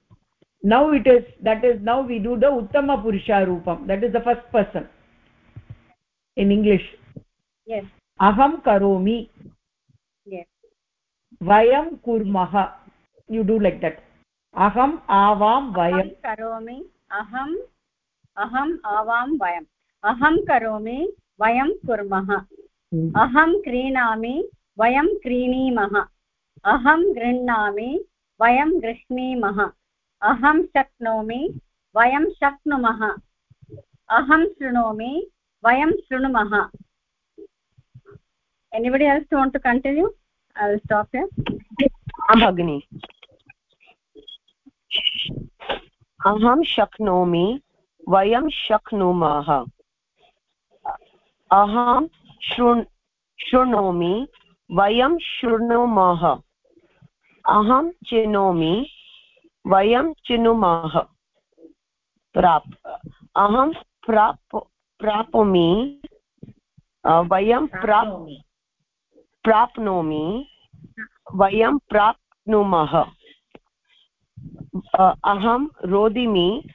now it is that is now we do the uttama purusha roopam that is the first person in english yes aham karomi yes vayam kurmah you do like that aham avam vayam karomi aham aham avam vayam aham karomi vayam kurmah aham क्रीणामि vayam क्रीणीमः अहं गृह्णामि वयं गृह्णीमः अहं शक्नोमि, वयं शक्नुमः। अहं शृणोमि, वयं शृणुमः। Anybody else want to continue? I will stop here. भगिनि। अहं शक्नोमि, वयं शक्नुमः। अहं शृण्, शृणोमि, वयं शृणुमः। अहं चिनोमि वयं चिनुमः। प्राप् अहं प्राप् प्राप्नोमि वयं प्राप् प्राप्नोमि। वयं प्राप्नुमः। अहं रोदिमि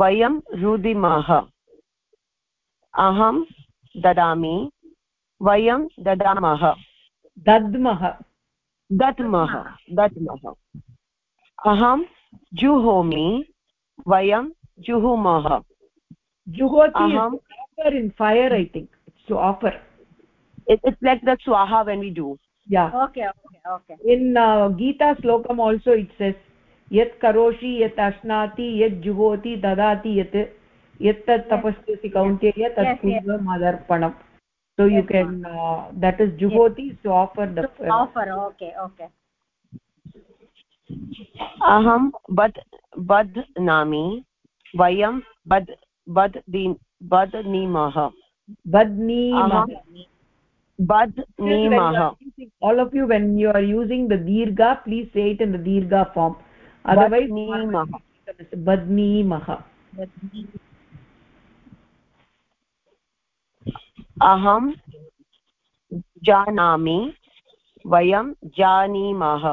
वयं रुदिमः। अहं ददामि वयं ददामः। दद्मः। दद्मः दद्मः। अहं जुहोमि वयं जुहुमः। गीता श्लोकम् आल्सो इट्स् एस् यत् करोषि यत् अश्नाति यत् जुहोति ददाति यत् यत् तत् तपस्यति कौन्त्यय तत् पूर्वम् अदर्पणं so you can that is जुहोति टु आफर् दफर् ओके ओके अहं बद् बध्नामि वयं बद् बद् बध्नीमः बध्नीमः all of you when you are using the दीर्घा प्लीस् सेट् इन् द दीर्घा फार्म् अदर्वैस्मः बध्नीमः अहं जानामि वयं जानीमः।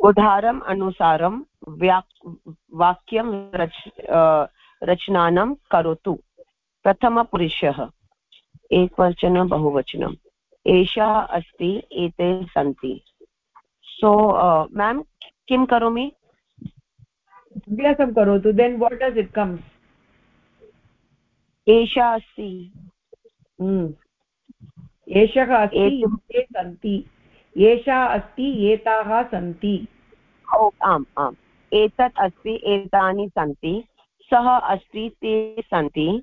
उदाहरम् अनुसारं वाक्यं रच रचनानं करोतु। प्रथमपुरुषः। एकवचनं बहुवचनम् एषा अस्ति एते सन्ति। सो मेम् किं करोमि? अभ्यासं करोतु then what does it comes एषा अस्ति। हम्म। एषः अस्ति सन्ति। एषा अस्ति, एताः सन्ति। ओ आम् आम्। एतत् अस्ति, एतानि सन्ति। सः अस्ति, ते सन्ति।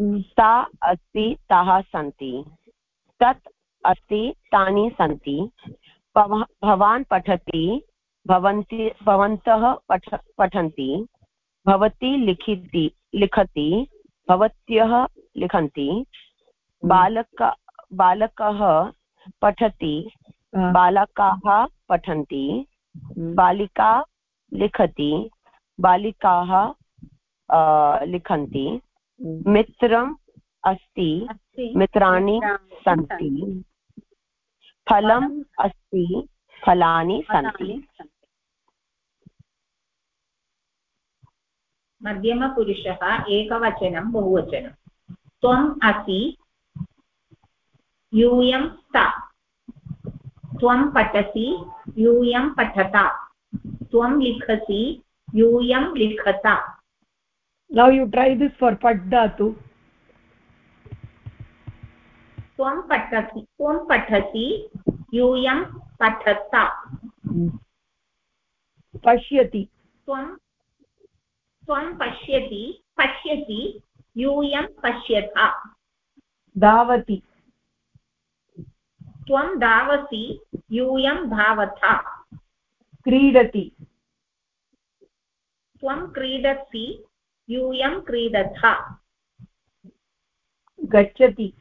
सा अस्ति, ताः सन्ति। तत् अस्ति, तानि सन्ति। भवान् पठति, भवन्ति, भवन्तः पठ, पठन्ति। भवती लिखिति, लिखति, भवत्यः लिखन्ति। बालक, बालकः पठति। बालकाः पठन्ति बालिका लिखति बालिकाः लिखन्ति। मित्रम् अस्ति मित्राणि सन्ति। फलम् अस्ति फलानि सन्ति। मध्यमपुरुषः एकवचनं बहुवचनं। त्वम् असि यूयं sta त्वं पठसि यूयं पठता। त्वं लिखसि यूयं लिखता। Now you try this for padhatu त्वं पठसि त्वं पठसि यूयं पठता। पश्यति। त्वं त्वं पश्यति पश्यति यूयं पश्यता। धावति। त्वं धावसि यूयं धावता क्रीडति। त्वं क्रीडसि यूयं क्रीडथा। गच्छति।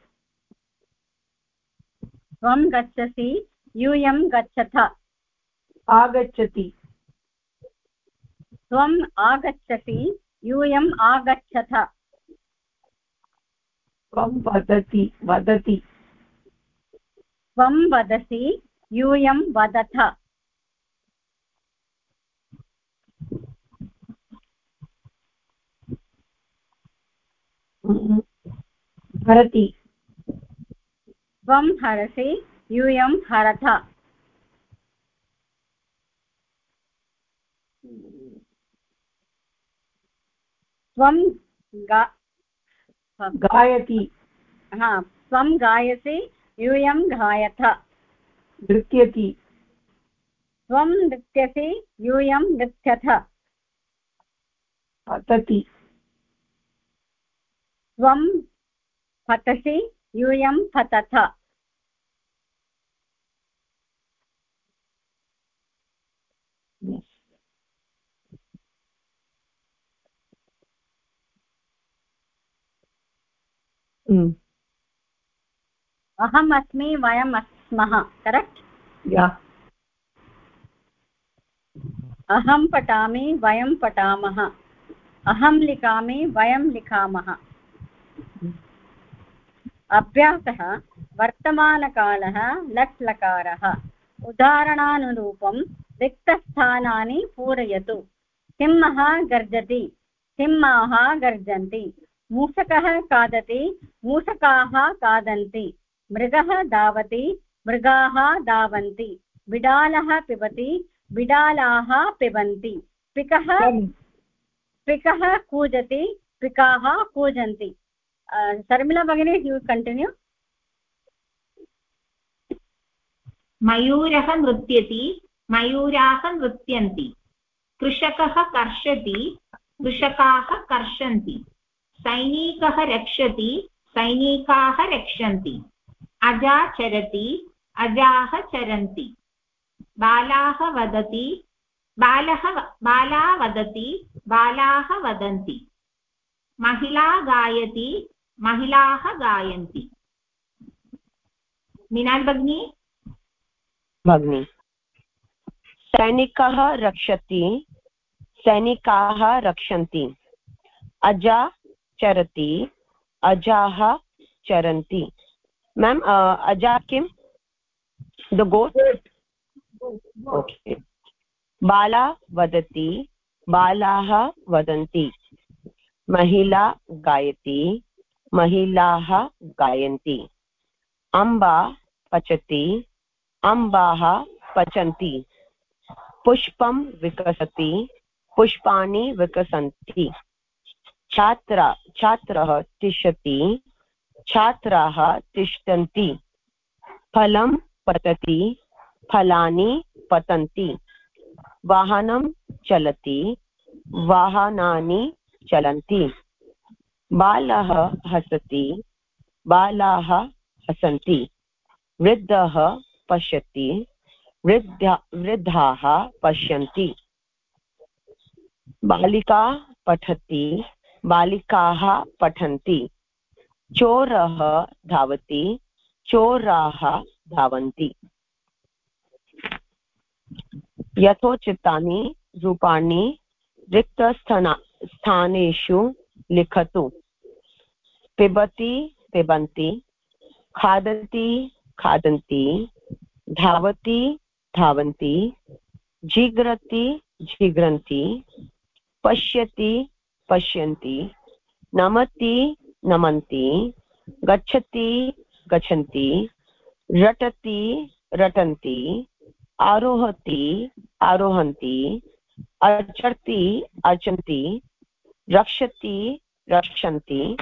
त्वं गच्छसि यूयं गच्छथ। आगच्छति। त्वम् आगच्छति यूयम् आगच्छथ। त्वं वदति वदति। त्वं वदसि यूयं वदथ। हरति। त्वं हरसि यूयं हरथ। त्वं गायति। हा त्वं गायसि यूयं गायथ नृत्यति। त्वं नृत्यसि यूयं नृत्यथ। पतति। त्वं पतसि यूयं पतथ। Mm. अहम् अस्मि वयम् स्मः करेक्ट् या। अहं पठामि वयं पठामः। अहं लिखामि वयं लिखामः। अभ्यासः वर्तमानकालः लट् लकारः उदाहरणानुरूपं रिक्तस्थानानि पूरयतु। सिंहः गर्जति सिंहाः गर्जन्ति। मूषकः खादति मूषकाः खादन्ति। मृगः धावति मृगाः धावन्ति बिडालः पिबति बिडालाः पिबन्ति पिकः पिकः कूजति पिकाः कूजन्ति। शर्मिला भगिनी यु कण्टिन्यू मयूरः नृत्यति मयूराः नृत्यन्ति कृषकः कर्षति कृषकाः कर्षन्ति सैनिकः रक्षति सैनिकाः रक्षन्ति। अजा चरति अजाः चरन्ति। बालाः वदति बालः बाला वदति बालाः वदन्ति। महिला गायति, महिलाः गायन्ति। मीनाल् भगिनी? भगिनी, सैनिकः रक्षति, सैनिकाः रक्षन्ति। अजा चरति अजाः चरन्ति। मेम् अजा किं द गोट् ओके बाला वदति बालाः वदन्ति महिला गायति महिलाः गायन्ति अम्बा पचति अम्बाः पचन्ति पुष्पं विकसति पुष्पाणि विकसन्ति छात्रा छात्रः तिष्ठति छात्राः तिष्ठन्ति। फलं पतति, फलानि पतन्ति। वाहनं चलति, वाहनानि चलन्ति। बालः हसति, बालाः हसन्ति। वृद्धः पश्यति, वृद्धा, वृद्धाः पश्यन्ति। बालिका पठति, बालिकाः पठन्ति। चोरः धावति, चोराः धावन्ति। यथोचितानि रूपाणि रिक्तस्थना, स्थानेषु लिखतु। पिबति, पिबन्ति खादति खादन्ति, धावति, धावन्ति, जिघ्रति, जिघ्रन्ति, पश्यति, पश्यन्ति, नमति नमन्ति, गच्छति, गच्छन्ति, रटति, रटन्ति, आरोहति, आरोहन्ति, अर्चति, अर्चन्ति, रक्षति, रक्षन्ति,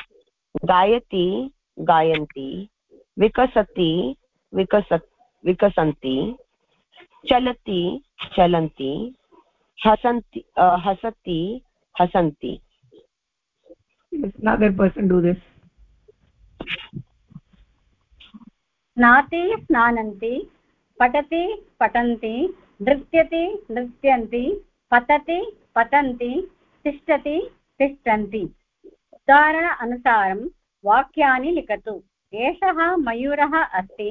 गायति, गायन्ति, विकसति विकसत् विकसन्ति, चलति, चलन्ति, हसन्ति हसति, हसन्ति। Another person do this. स्नाति स्नानन्ति पठति पठन्ति नृत्यति नृत्यन्ति पतति पतन्ति तिष्ठति तिष्ठन्ति उदाहरण अनुसारं वाक्यानि लिखतु एषः मयूरः अस्ति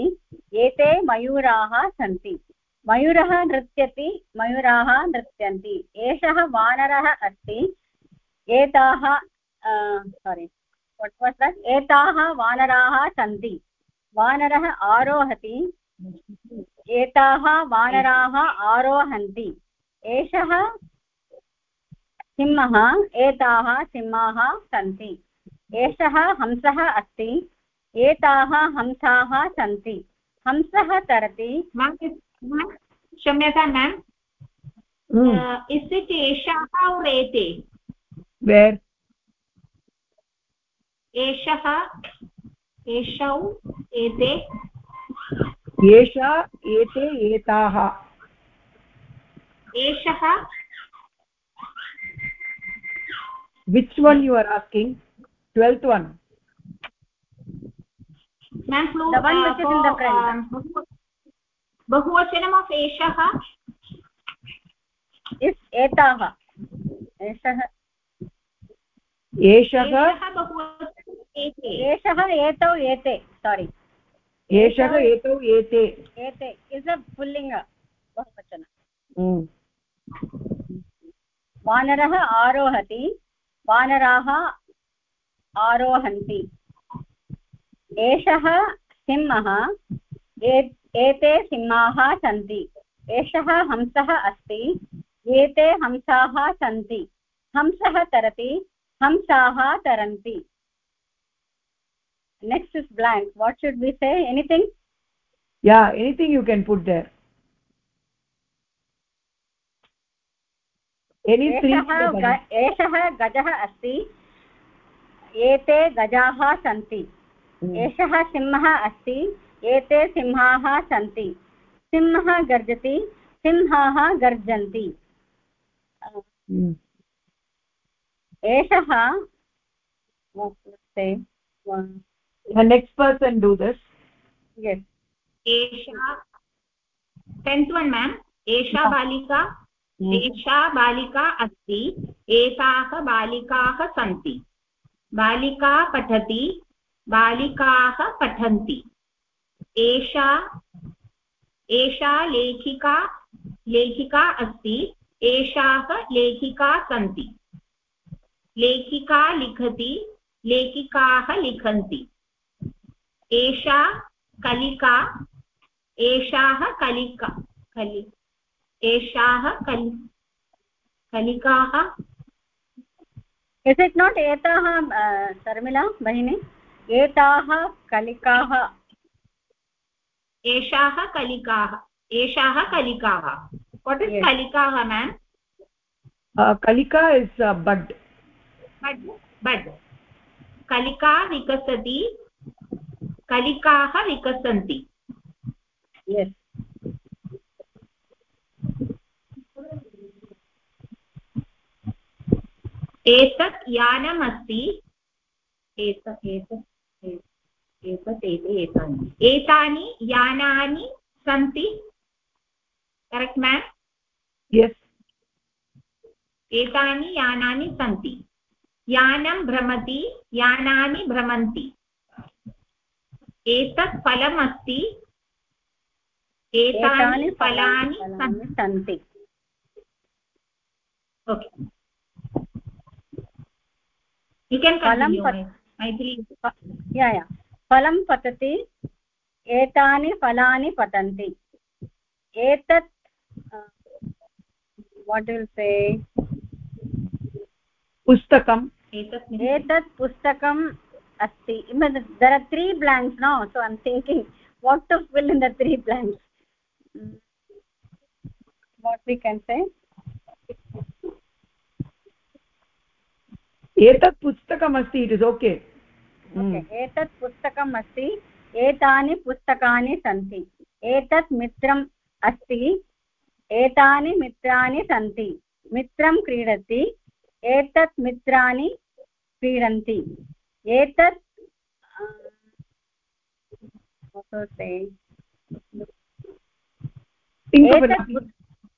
एते मयूराः सन्ति मयूरः नृत्यति मयूराः नृत्यन्ति एषः वानरः अस्ति एताः सोरि एताः वानराः सन्ति। वानरः आरोहति। एताः वानराः आरोहन्ति। एषः सिंहः एताः सिंहाः सन्ति। एषः हंसः अस्ति। एताः हंसाः सन्ति। हंसः तरति। क्षम्यता मेम् इस् इट् एषः और् एते वेर् एषः एषौ एते एषा एते एताः एषः which one you are asking 12th one ma'am flu the one which is in the front बहुवचनम् आफ् एषः इस् एताः एषः एषः एषः एतौ एते सारि एषः एतौ एते एते। इस् अ पुल्लिङ्ग बहुवचन। वानरः आरोहति वानराः आरोहन्ति। एषः सिंहः एते सिंहाः सन्ति। एषः हंसः अस्ति एते हंसाः सन्ति। हंसः तरति हंसाः तरन्ति। Next is blank what should we say anything yeah anything you can put there any three एषः गजः अस्ति एते गजाः सन्ति एषः सिंहः अस्ति एते सिंहाः सन्ति सिंहः गर्जति सिंहाः गर्जन्ति एषः the next person do this. Yes. Esha. Tenth one ma'am. Esha balika. एषा बालिका अस्ति एताः बालिकाः सन्ति बालिका पठति बालिकाः पठन्ति एषा एषा लेखिका लेखिका अस्ति एषाः लेखिका सन्ति लेखिका लिखति लेखिकाः लिखन्ति एषा कलिका एषाः कलिका कलि एषाः कलि कलिकाः। इस् इट् नाट् एताः शर्मिला भगिनी एताः कलिकाः। एषाः कलिकाः एषाः कलिकाः। वाट् इस् कलिकाः मेम् कलिका इस् बड् बड् बड् कलिका विकसति कलिकाः विकसन्ति। Yes. एतत् यानमस्ति। एतत् एतत् एतत् एते एतानि एतानि यानानि सन्ति? करेक्ट् मेम् यस् एतानि यानानि सन्ति। यानं भ्रमति यानानि भ्रमन्ति। एतत् फलम् अस्ति एतानि फलानि सन्ति। ओके। फलं फलं पतति एतानि फलानि पतन्ति। एतत् वाट् विल् से पुस्तकम्। एतत् पुस्तकं asti there are three blanks now so i'm thinking what to fill in the three blanks? What we can say? एतत् पुस्तकम् अस्ति इट् इस् ओके एतत् पुस्तकम् अस्ति एतानि पुस्तकानि सन्ति एतत् मित्रम् अस्ति एतानि मित्राणि सन्ति मित्रं क्रीडति एतत् मित्राणि क्रीडन्ति एतत्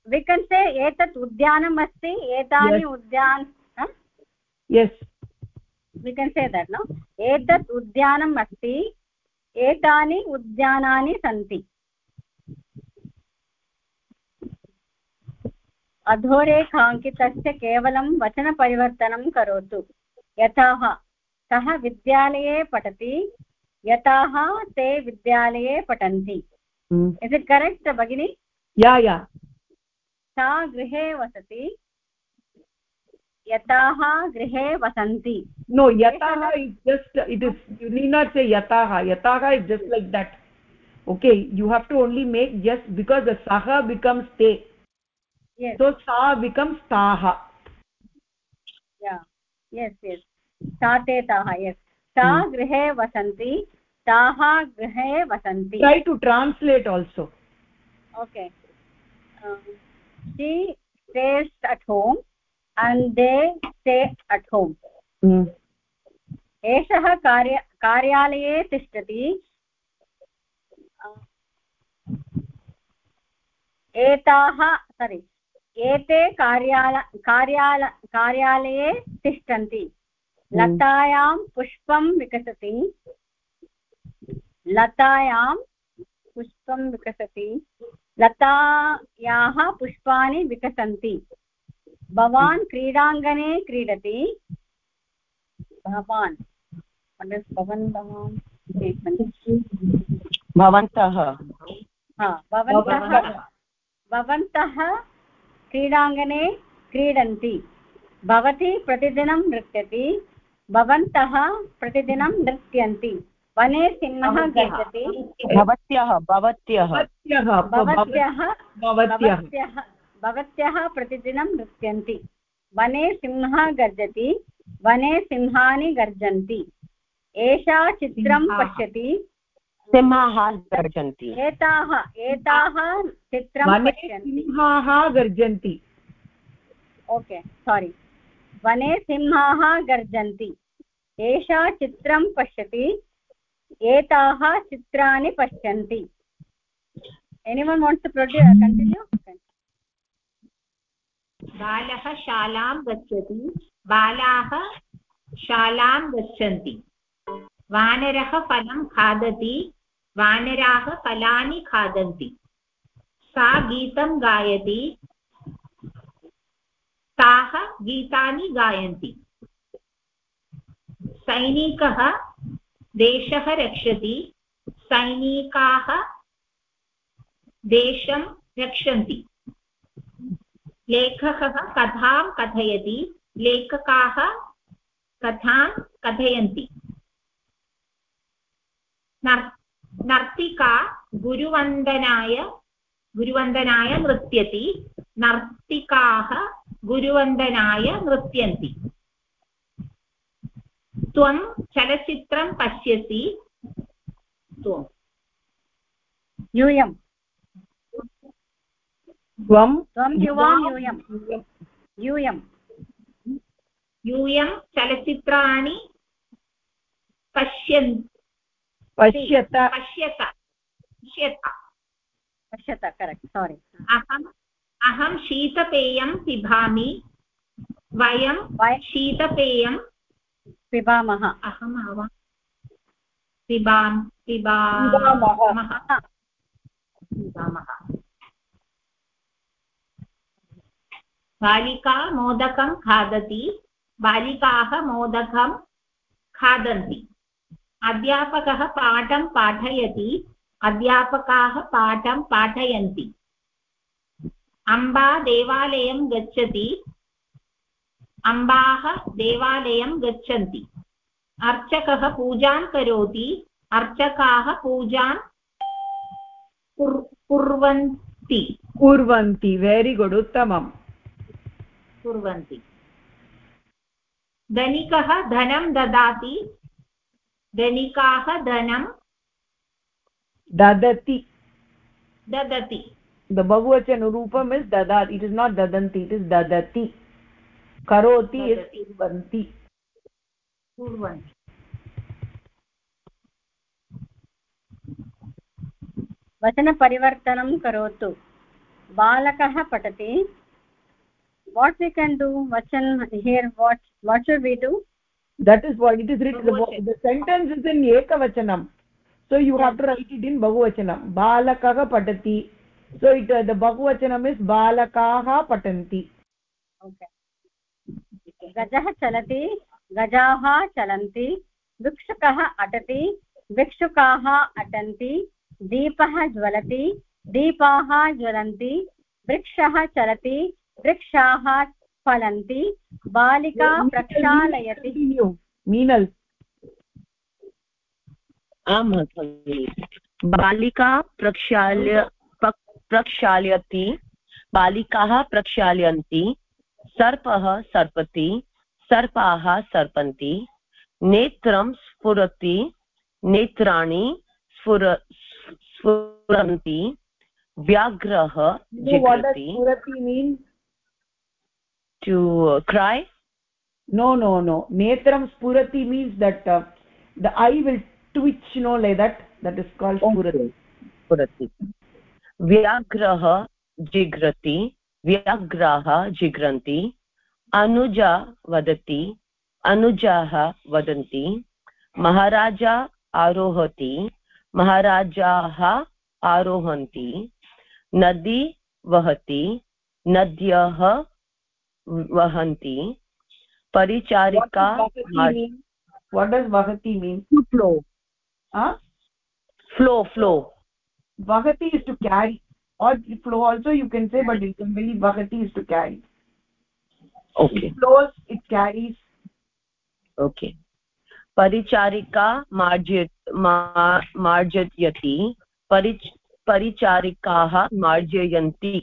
विकन्से एतत् उद्यानम् अस्ति एतानि उद्यान यस् विकन्से दट् नो एतत् उद्यानम् अस्ति एतानि उद्यानानि सन्ति। अधोरेखाङ्कितस्य केवलं वचनपरिवर्तनं करोतु। यतः सः विद्यालये पठति यताः ते विद्यालये पठन्ति। इस् इट् करेक्ट् भगिनि? या या सा गृहे वसति यताः गृहे वसन्ति। नो यतः is just it is you need not say यताः। यताः is just like that okay you have to only make just because the saha becomes te yes. So sa becomes taha yeah. Yes yes. सा ते ताः yes सा गृहे वसन्ति ताः गृहे वसन्ति. Try to translate also okay she stays at home and they stay at home एषः कार्य कार्यालये तिष्ठति. एताः सारि एते कार्याल कार्याल कार्यालये तिष्ठन्ति. लतायां पुष्पं विकसति। लतायां पुष्पं विकसति। लता याः पुष्पाणि विकसन्ति। भवान् क्रीडाङ्गणे क्रीडति। भवान्। भवन् भवान् भवन्तः। भवन्तः। भवन्तः क्रीडाङ्गणे क्रीडन्ति। भवती प्रतिदिनं नृत्यति। भवन्तः प्रतिदिनं नृत्यन्ति। वने सिंहः गच्छति। भवत्यः भवत्यः। भवत्यः भवत्यः भवत्यः। प्रतिदिनं नृत्यन्ति। वने सिंहः गर्जति वने सिंहानि गर्जन्ति। एषा चित्रं पश्यति। सिंहाः गर्जन्ति। एताः एताः चित्रं सिंहाः गर्जन्ति। ओके सारि वने सिंहाः गर्जन्ति। एषा चित्रं पश्यति, एताः चित्राणि पश्यन्ति। एनिवन् वाण्ट्स् प्रोड्यू कण्टिन्यू बालः शालां गच्छति, बालाः शालां गच्छन्ति। वानरः फलं खादति, वानराः फलानि खादन्ति। सा गीतं गायति, ताः गीतानि गायन्ति। सैनिकः देशः रक्षति, सैनिकाः देशं रक्षन्ति। लेखकः कथां कथयति, लेखकाः कथां कथयन्ति। नर्तिका गुरुवन्दनाय गुरुवन्दनाय नृत्यति, नर्तिकाः गुरुवन्दनाय नृत्यन्ति। त्वं चलच्चित्रं पश्यसि। त्वं। यूयं त्वं? त्वं युवां यूयं यूयं यूयं चलच्चित्राणि पश्यन् पश्यत। पश्यत। पश्यत। पश्यत करेक्ट् सारि अहम् अहं शीतपेयं पिबामि। वयं शीतपेयं पिबामः। अहम् आवा पिबामः। पिबामः। बालिका मोदकं खादति। बालिकाः मोदकं खादन्ति। अध्यापकः पाठं पाठयति। अध्यापकाः पाठं पाठयन्ति। अम्बा देवालयं गच्छति। अम्बाः देवालयं गच्छन्ति। अर्चकः पूजां करोति अर्चकाः पूजां कुर्वन्ति। कुर्वन्ति वेरि गुड् उत्तमम्। कुर्वन्ति। धनिकः धनं ददाति धनिकाः धनं ददति। ददति। The bahuvachan roopam is dadat it is not dadanti it is dadati kurvanti kurvanti वचनपरिवर्तनं करोतु बालकः पठति what we can do vachan here what what should we do that is what it is written the, the sentence is in ekavachanam so you have to write it in bahuvachanam balakah patati so it uh, the bahuvachanam is balakaah patanti okay गजः चलति गजाः चलन्ति वृक्षकः अटति भिक्षुकाः अटन्ति दीपः ज्वलति दीपाः ज्वलन्ति वृक्षः चलति वृक्षाः फलन्ति बालिका प्रक्षालयति। मीनल् आम् बालिका प्रक्षाल्य प्रक्षाल्यति बालिकाः प्रक्षाल्यन्ति सर्पः सर्पति सर्पाः सर्पन्ति नेत्रं स्फुरति नेत्राणि स्फुर स्फुरन्ति व्याघ्रः जिघ्रति to uh, cry no no no netram spurati means that uh, the eye will twitch you know like that that is called spurati spurati vyagrah jigrati व्याघ्राः जिघ्रन्ति Anuja वदति अनुजाः वदन्ति महाराजा आरोहति महाराजाः आरोहन्ति नदी वहति नद्यः वहन्ति परिचारिका what does vahati mean? Flow. huh flow flow. vahati is to carry. Or flow also you can say but it can be vahati is to carry okay it flows it carries okay परिचारिका मार्जय मार्जयति परिच परिचारिकाः मार्जयन्ति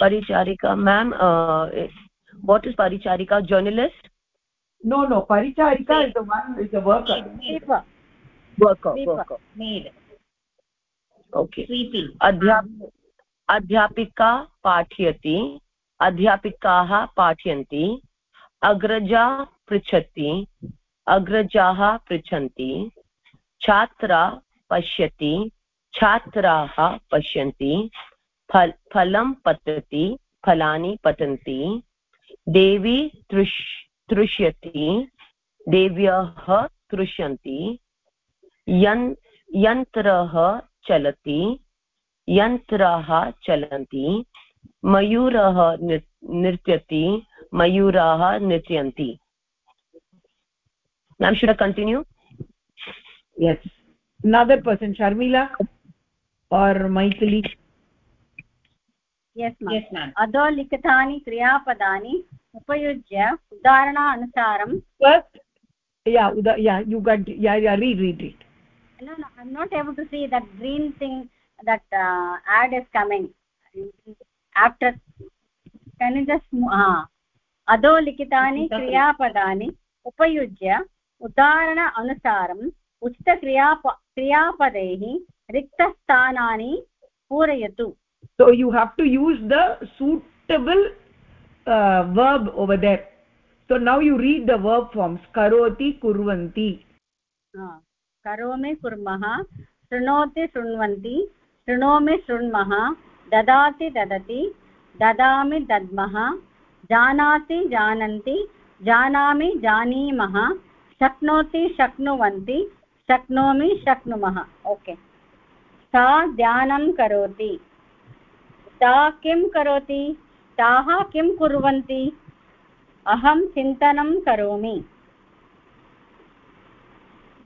परिचारिका ma'am what is paricharika journalist no no paricharika is the one is the worker worker worker maid अध्याप अध्यापिका पाठयति अध्यापिकाः पाठयन्ति अग्रजा पृच्छति अग्रजाः पृच्छन्ति छात्रा पश्यति छात्राः पश्यन्ति फल फलं पतति फलानि पतन्ति देवी तृष् तृष्यति देव्यः तृष्यन्ति यन् यन्त्रः चलति यन्त्राः चलन्ति मयूरः नृत्यति मयूराः नृत्यन्ति। नाम should continue yes another person Sharmila or Maithili yes अधो लिखितानि क्रियापदानि उपयुज्य उदाहरणानुसारं या उदा yeah you got yeah read read read no no i'm not able to see that green thing that uh, ad is coming after can you just ha अधोलिखितानि क्रियापदानि उपयुज्य उदाहरण अनुसारम् उचितक्रियाप क्रियापदैः रिक्तस्थानानि पूरयतु so you have to use the suitable uh, verb over there so now you read the verb forms karoti kurvanti करोमि कुर्मः, शृणोति शृण्वन्ति, शृणोमि शृण्मः, ददाति ददति, ददामि दद्मः, जानाति जानन्ति, जानामि जानीमः, शक्नोति शक्नुवन्ति, शक्नोमि शक्नुमः। ओके सा ध्यानं करोति। सा किं करोति? ताः किं कुर्वन्ति? अहं चिन्तनं करोमि।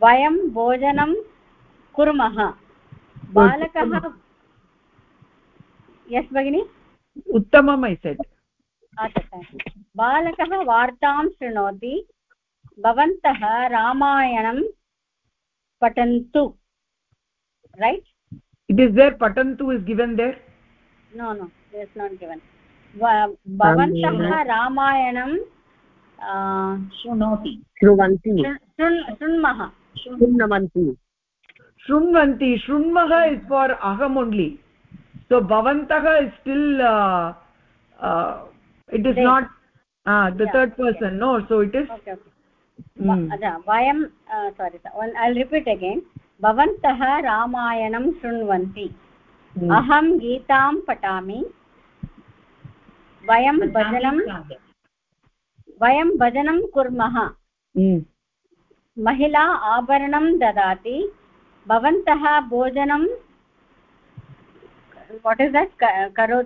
वयं भोजनं कुर्मः। बालकः यस् भगिनि? उत्तमम् ऐ सेट् बालकः वार्तां शृणोति। भवन्तः रामायणं पठन्तु। Right it is there patantu is given there? No no it is not given. भवन्तः रामायणं शृणोति। शृण्मः। शृण्वन्ति shrunvanti shrunmah is for aham only so bhavantah is still uh, uh, it is they. not uh, the yeah, third person yeah. no so it is okay okay वयं सोरि ऐ repeat again भवन्तः रामायणं शृण्वन्ति अहं गीतां पठामि वयं भजनं वयं भजनं कुर्मः महिला आभरणं ददाति। भवन्तः भोजनं वाट् इस् दट् करो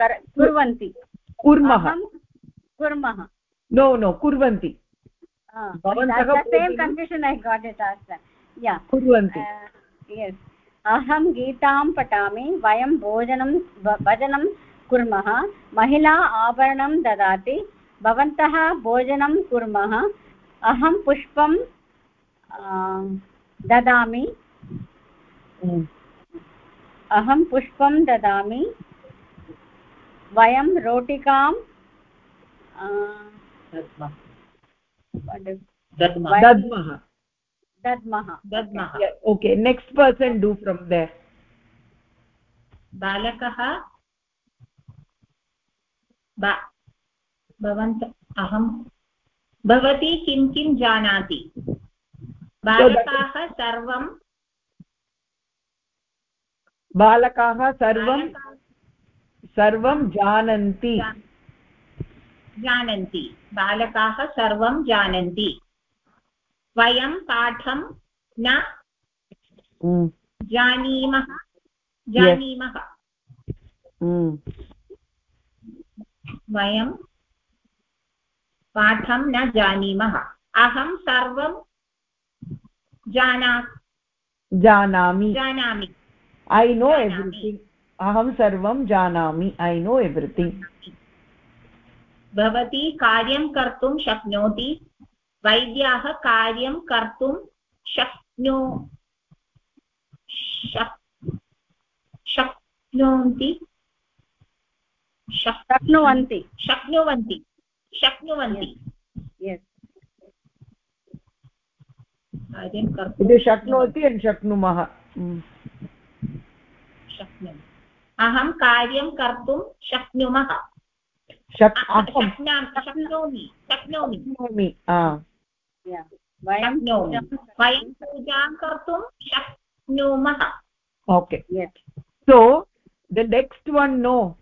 कुर्वन्ति। कुर्मः। कुर्मः। नो नो कुर्वन्ति। Same confusion I got it yeah कुर्वन्ति। यस् अहं गीतां पठामि वयं भोजनं भजनं कुर्मः। महिला आभरणं ददाति भवन्तः भोजनं कुर्मः। अहं पुष्पं ददामि। हम्म। अहं पुष्पं ददामि। वयं रोटिकां दद्मः। दद्मः। दद्मः। Okay next person do from the बालकः। भवन्त अहं। भवती किं किं जानाति? बालकाः सर्वं बालकाः सर्वं सर्वं जानन्ति। जानन्ति। बालकाः सर्वं जानन्ति। वयं पाठं न जानीमः जानीमः। वयं पाठं न जानीमः। अहं सर्वं जाना जानामि। जानामि। ऐ नो एव्रिथिङ्ग् अहं सर्वं जानामि। ऐ नो एव्रिथिङ्ग् भवती कार्यं कर्तुं शक्नोति। वैद्याः कार्यं कर्तुं शक्नो शक्नुवन्ति। शक्नुवन्ति। शक्नुवन्ति। शक्नुवन्ति कार्यं कर्तुं इति शक्नोति अण्ड् शक्नुमः। शक्नुमः। अहं कार्यं कर्तुं शक्नुमः। शक्नोमि शक्नोमि वयं वयं पूजां कर्तुं शक्नुमः। Okay. So the next one no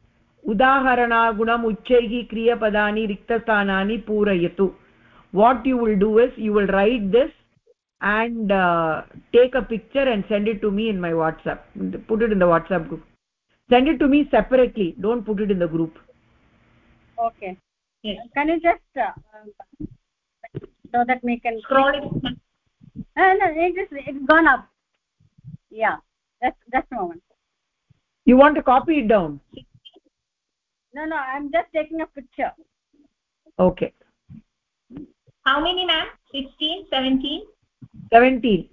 उदाहरणागुणम् उच्चैः क्रियपदानि रिक्तस्थानानि पूरयतु। What you will do is you will write this and uh, take a picture and send it to me in my whatsapp. Put it in the whatsapp group. Send it to me separately. Don't put it in the group. Okay. Yes. can you just uh, so that we can scroll it. Uh, no it just it's gone up. Yeah. That's that's the moment. You want to copy it down? No no i'm just taking a picture. Okay. How many ma'am? 16 17 17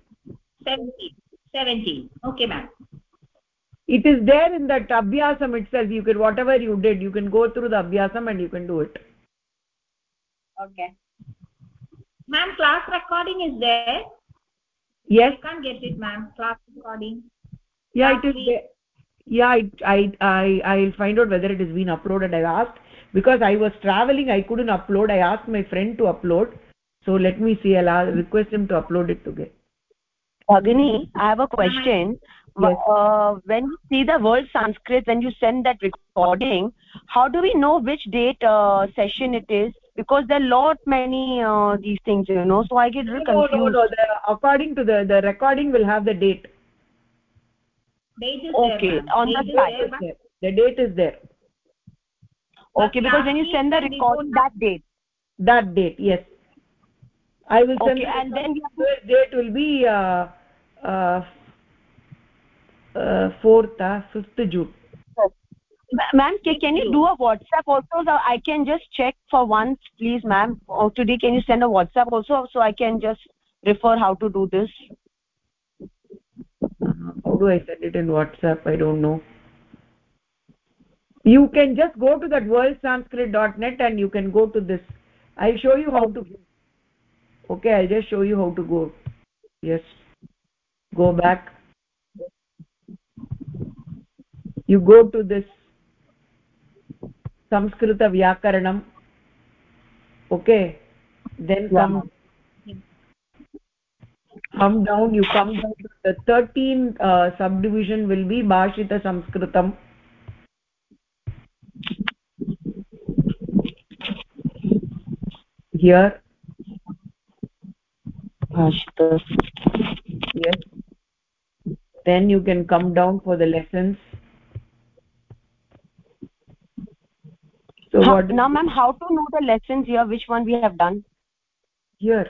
17 17 okay ma'am. It is there in that abhyasam itself. You can whatever you did you can go through the abhyasam and you can do it. Okay. Ma'am class recording is there? Yes. I can't get it ma'am. Class recording. Yeah it is there. Yeah I, I i i'll find out whether it has been uploaded. I asked. Because i was traveling i couldn't upload. I asked my friend to upload so let me see. I'll request him to upload it today bhagini i have a question. Yes. uh, when you see the word sanskrit when you send that recording how do we know which date uh, session it is? Because there are lot many uh, these things you know so i get really confused no, no, no. The, according to the the recording will have the date. Date is okay there, on date the slide. there, the date is there. Okay because when you send the record that date. That date yes i will send okay and then the date will be uh, uh, uh, 4th uh, 5th june. Ma'am can you do a whatsapp also? So i can just check for once please ma'am. Or today can you send a whatsapp also so i can just refer how to do this? How do i send it in whatsapp? I don't know. You can just go to that worldsanskrit.net and you can go to this. I'll show you how to okay i'll just show you how to go. Yes. Go back. You go to this samskrita vyakaranam okay. Then come. Come down. You come down to the 13 uh, subdivision will be bhashita samskritam here bhashita yes. Then you can come down for the lessons. So how, what now ma'am how to know the lessons here? Which one we have done? Here.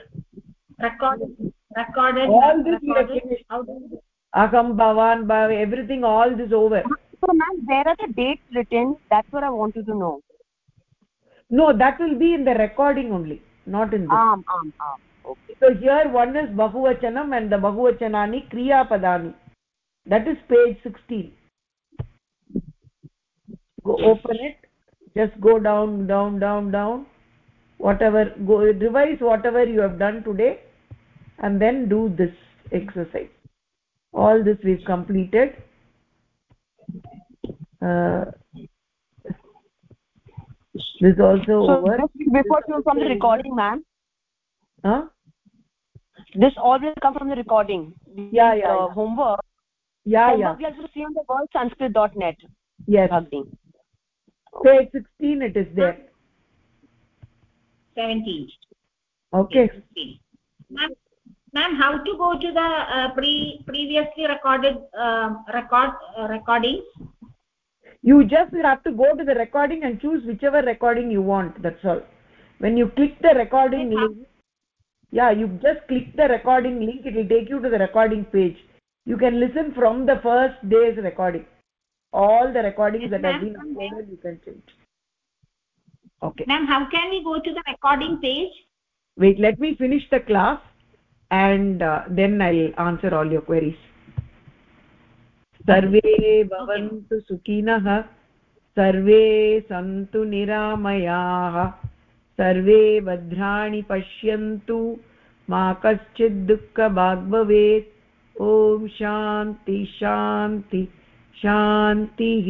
Recorded. Recorded. All this recorded. we have finished. Aham bhavan bhav everything all this over. So ma'am where are the dates written? That's what i wanted to know. No that will be in the recording only not in this. Um um um okay. So here one is bahuvachanam and the bahuvachanani kriya padani that is page 16 go open it. Just go down down down down. Whatever go revise whatever you have done today and then do this exercise. All this we've completed. Uh, this also so over. before you from the recording ma'am huh? This all will come from the recording. Yeah yeah, uh, yeah. homework. Yeah homework yeah. we have to see on the word sanskrit.net yes. Bhagini. page 16 it is there. 17 okay. Ma'am ma'am how to go to the uh, pre previously recorded uh, record uh, recordings? You just have to go to the recording and choose whichever recording you want that's all. When you click the recording link yeah you just click the recording link it will take you to the recording page you can listen from the first day's recording all the recordings yes, that have been uploaded you can change okay ma'am how can we go to the recording page wait let me finish the class and uh, then i'll answer all your queries सर्वे भवन्तु सुखिनः सर्वे सन्तु निरामयाः सर्वे भद्राणि पश्यन्तु। मा कश्चित् दुःखभाग् भवेत् ॐ शान्ति शान्ति शान्तिः।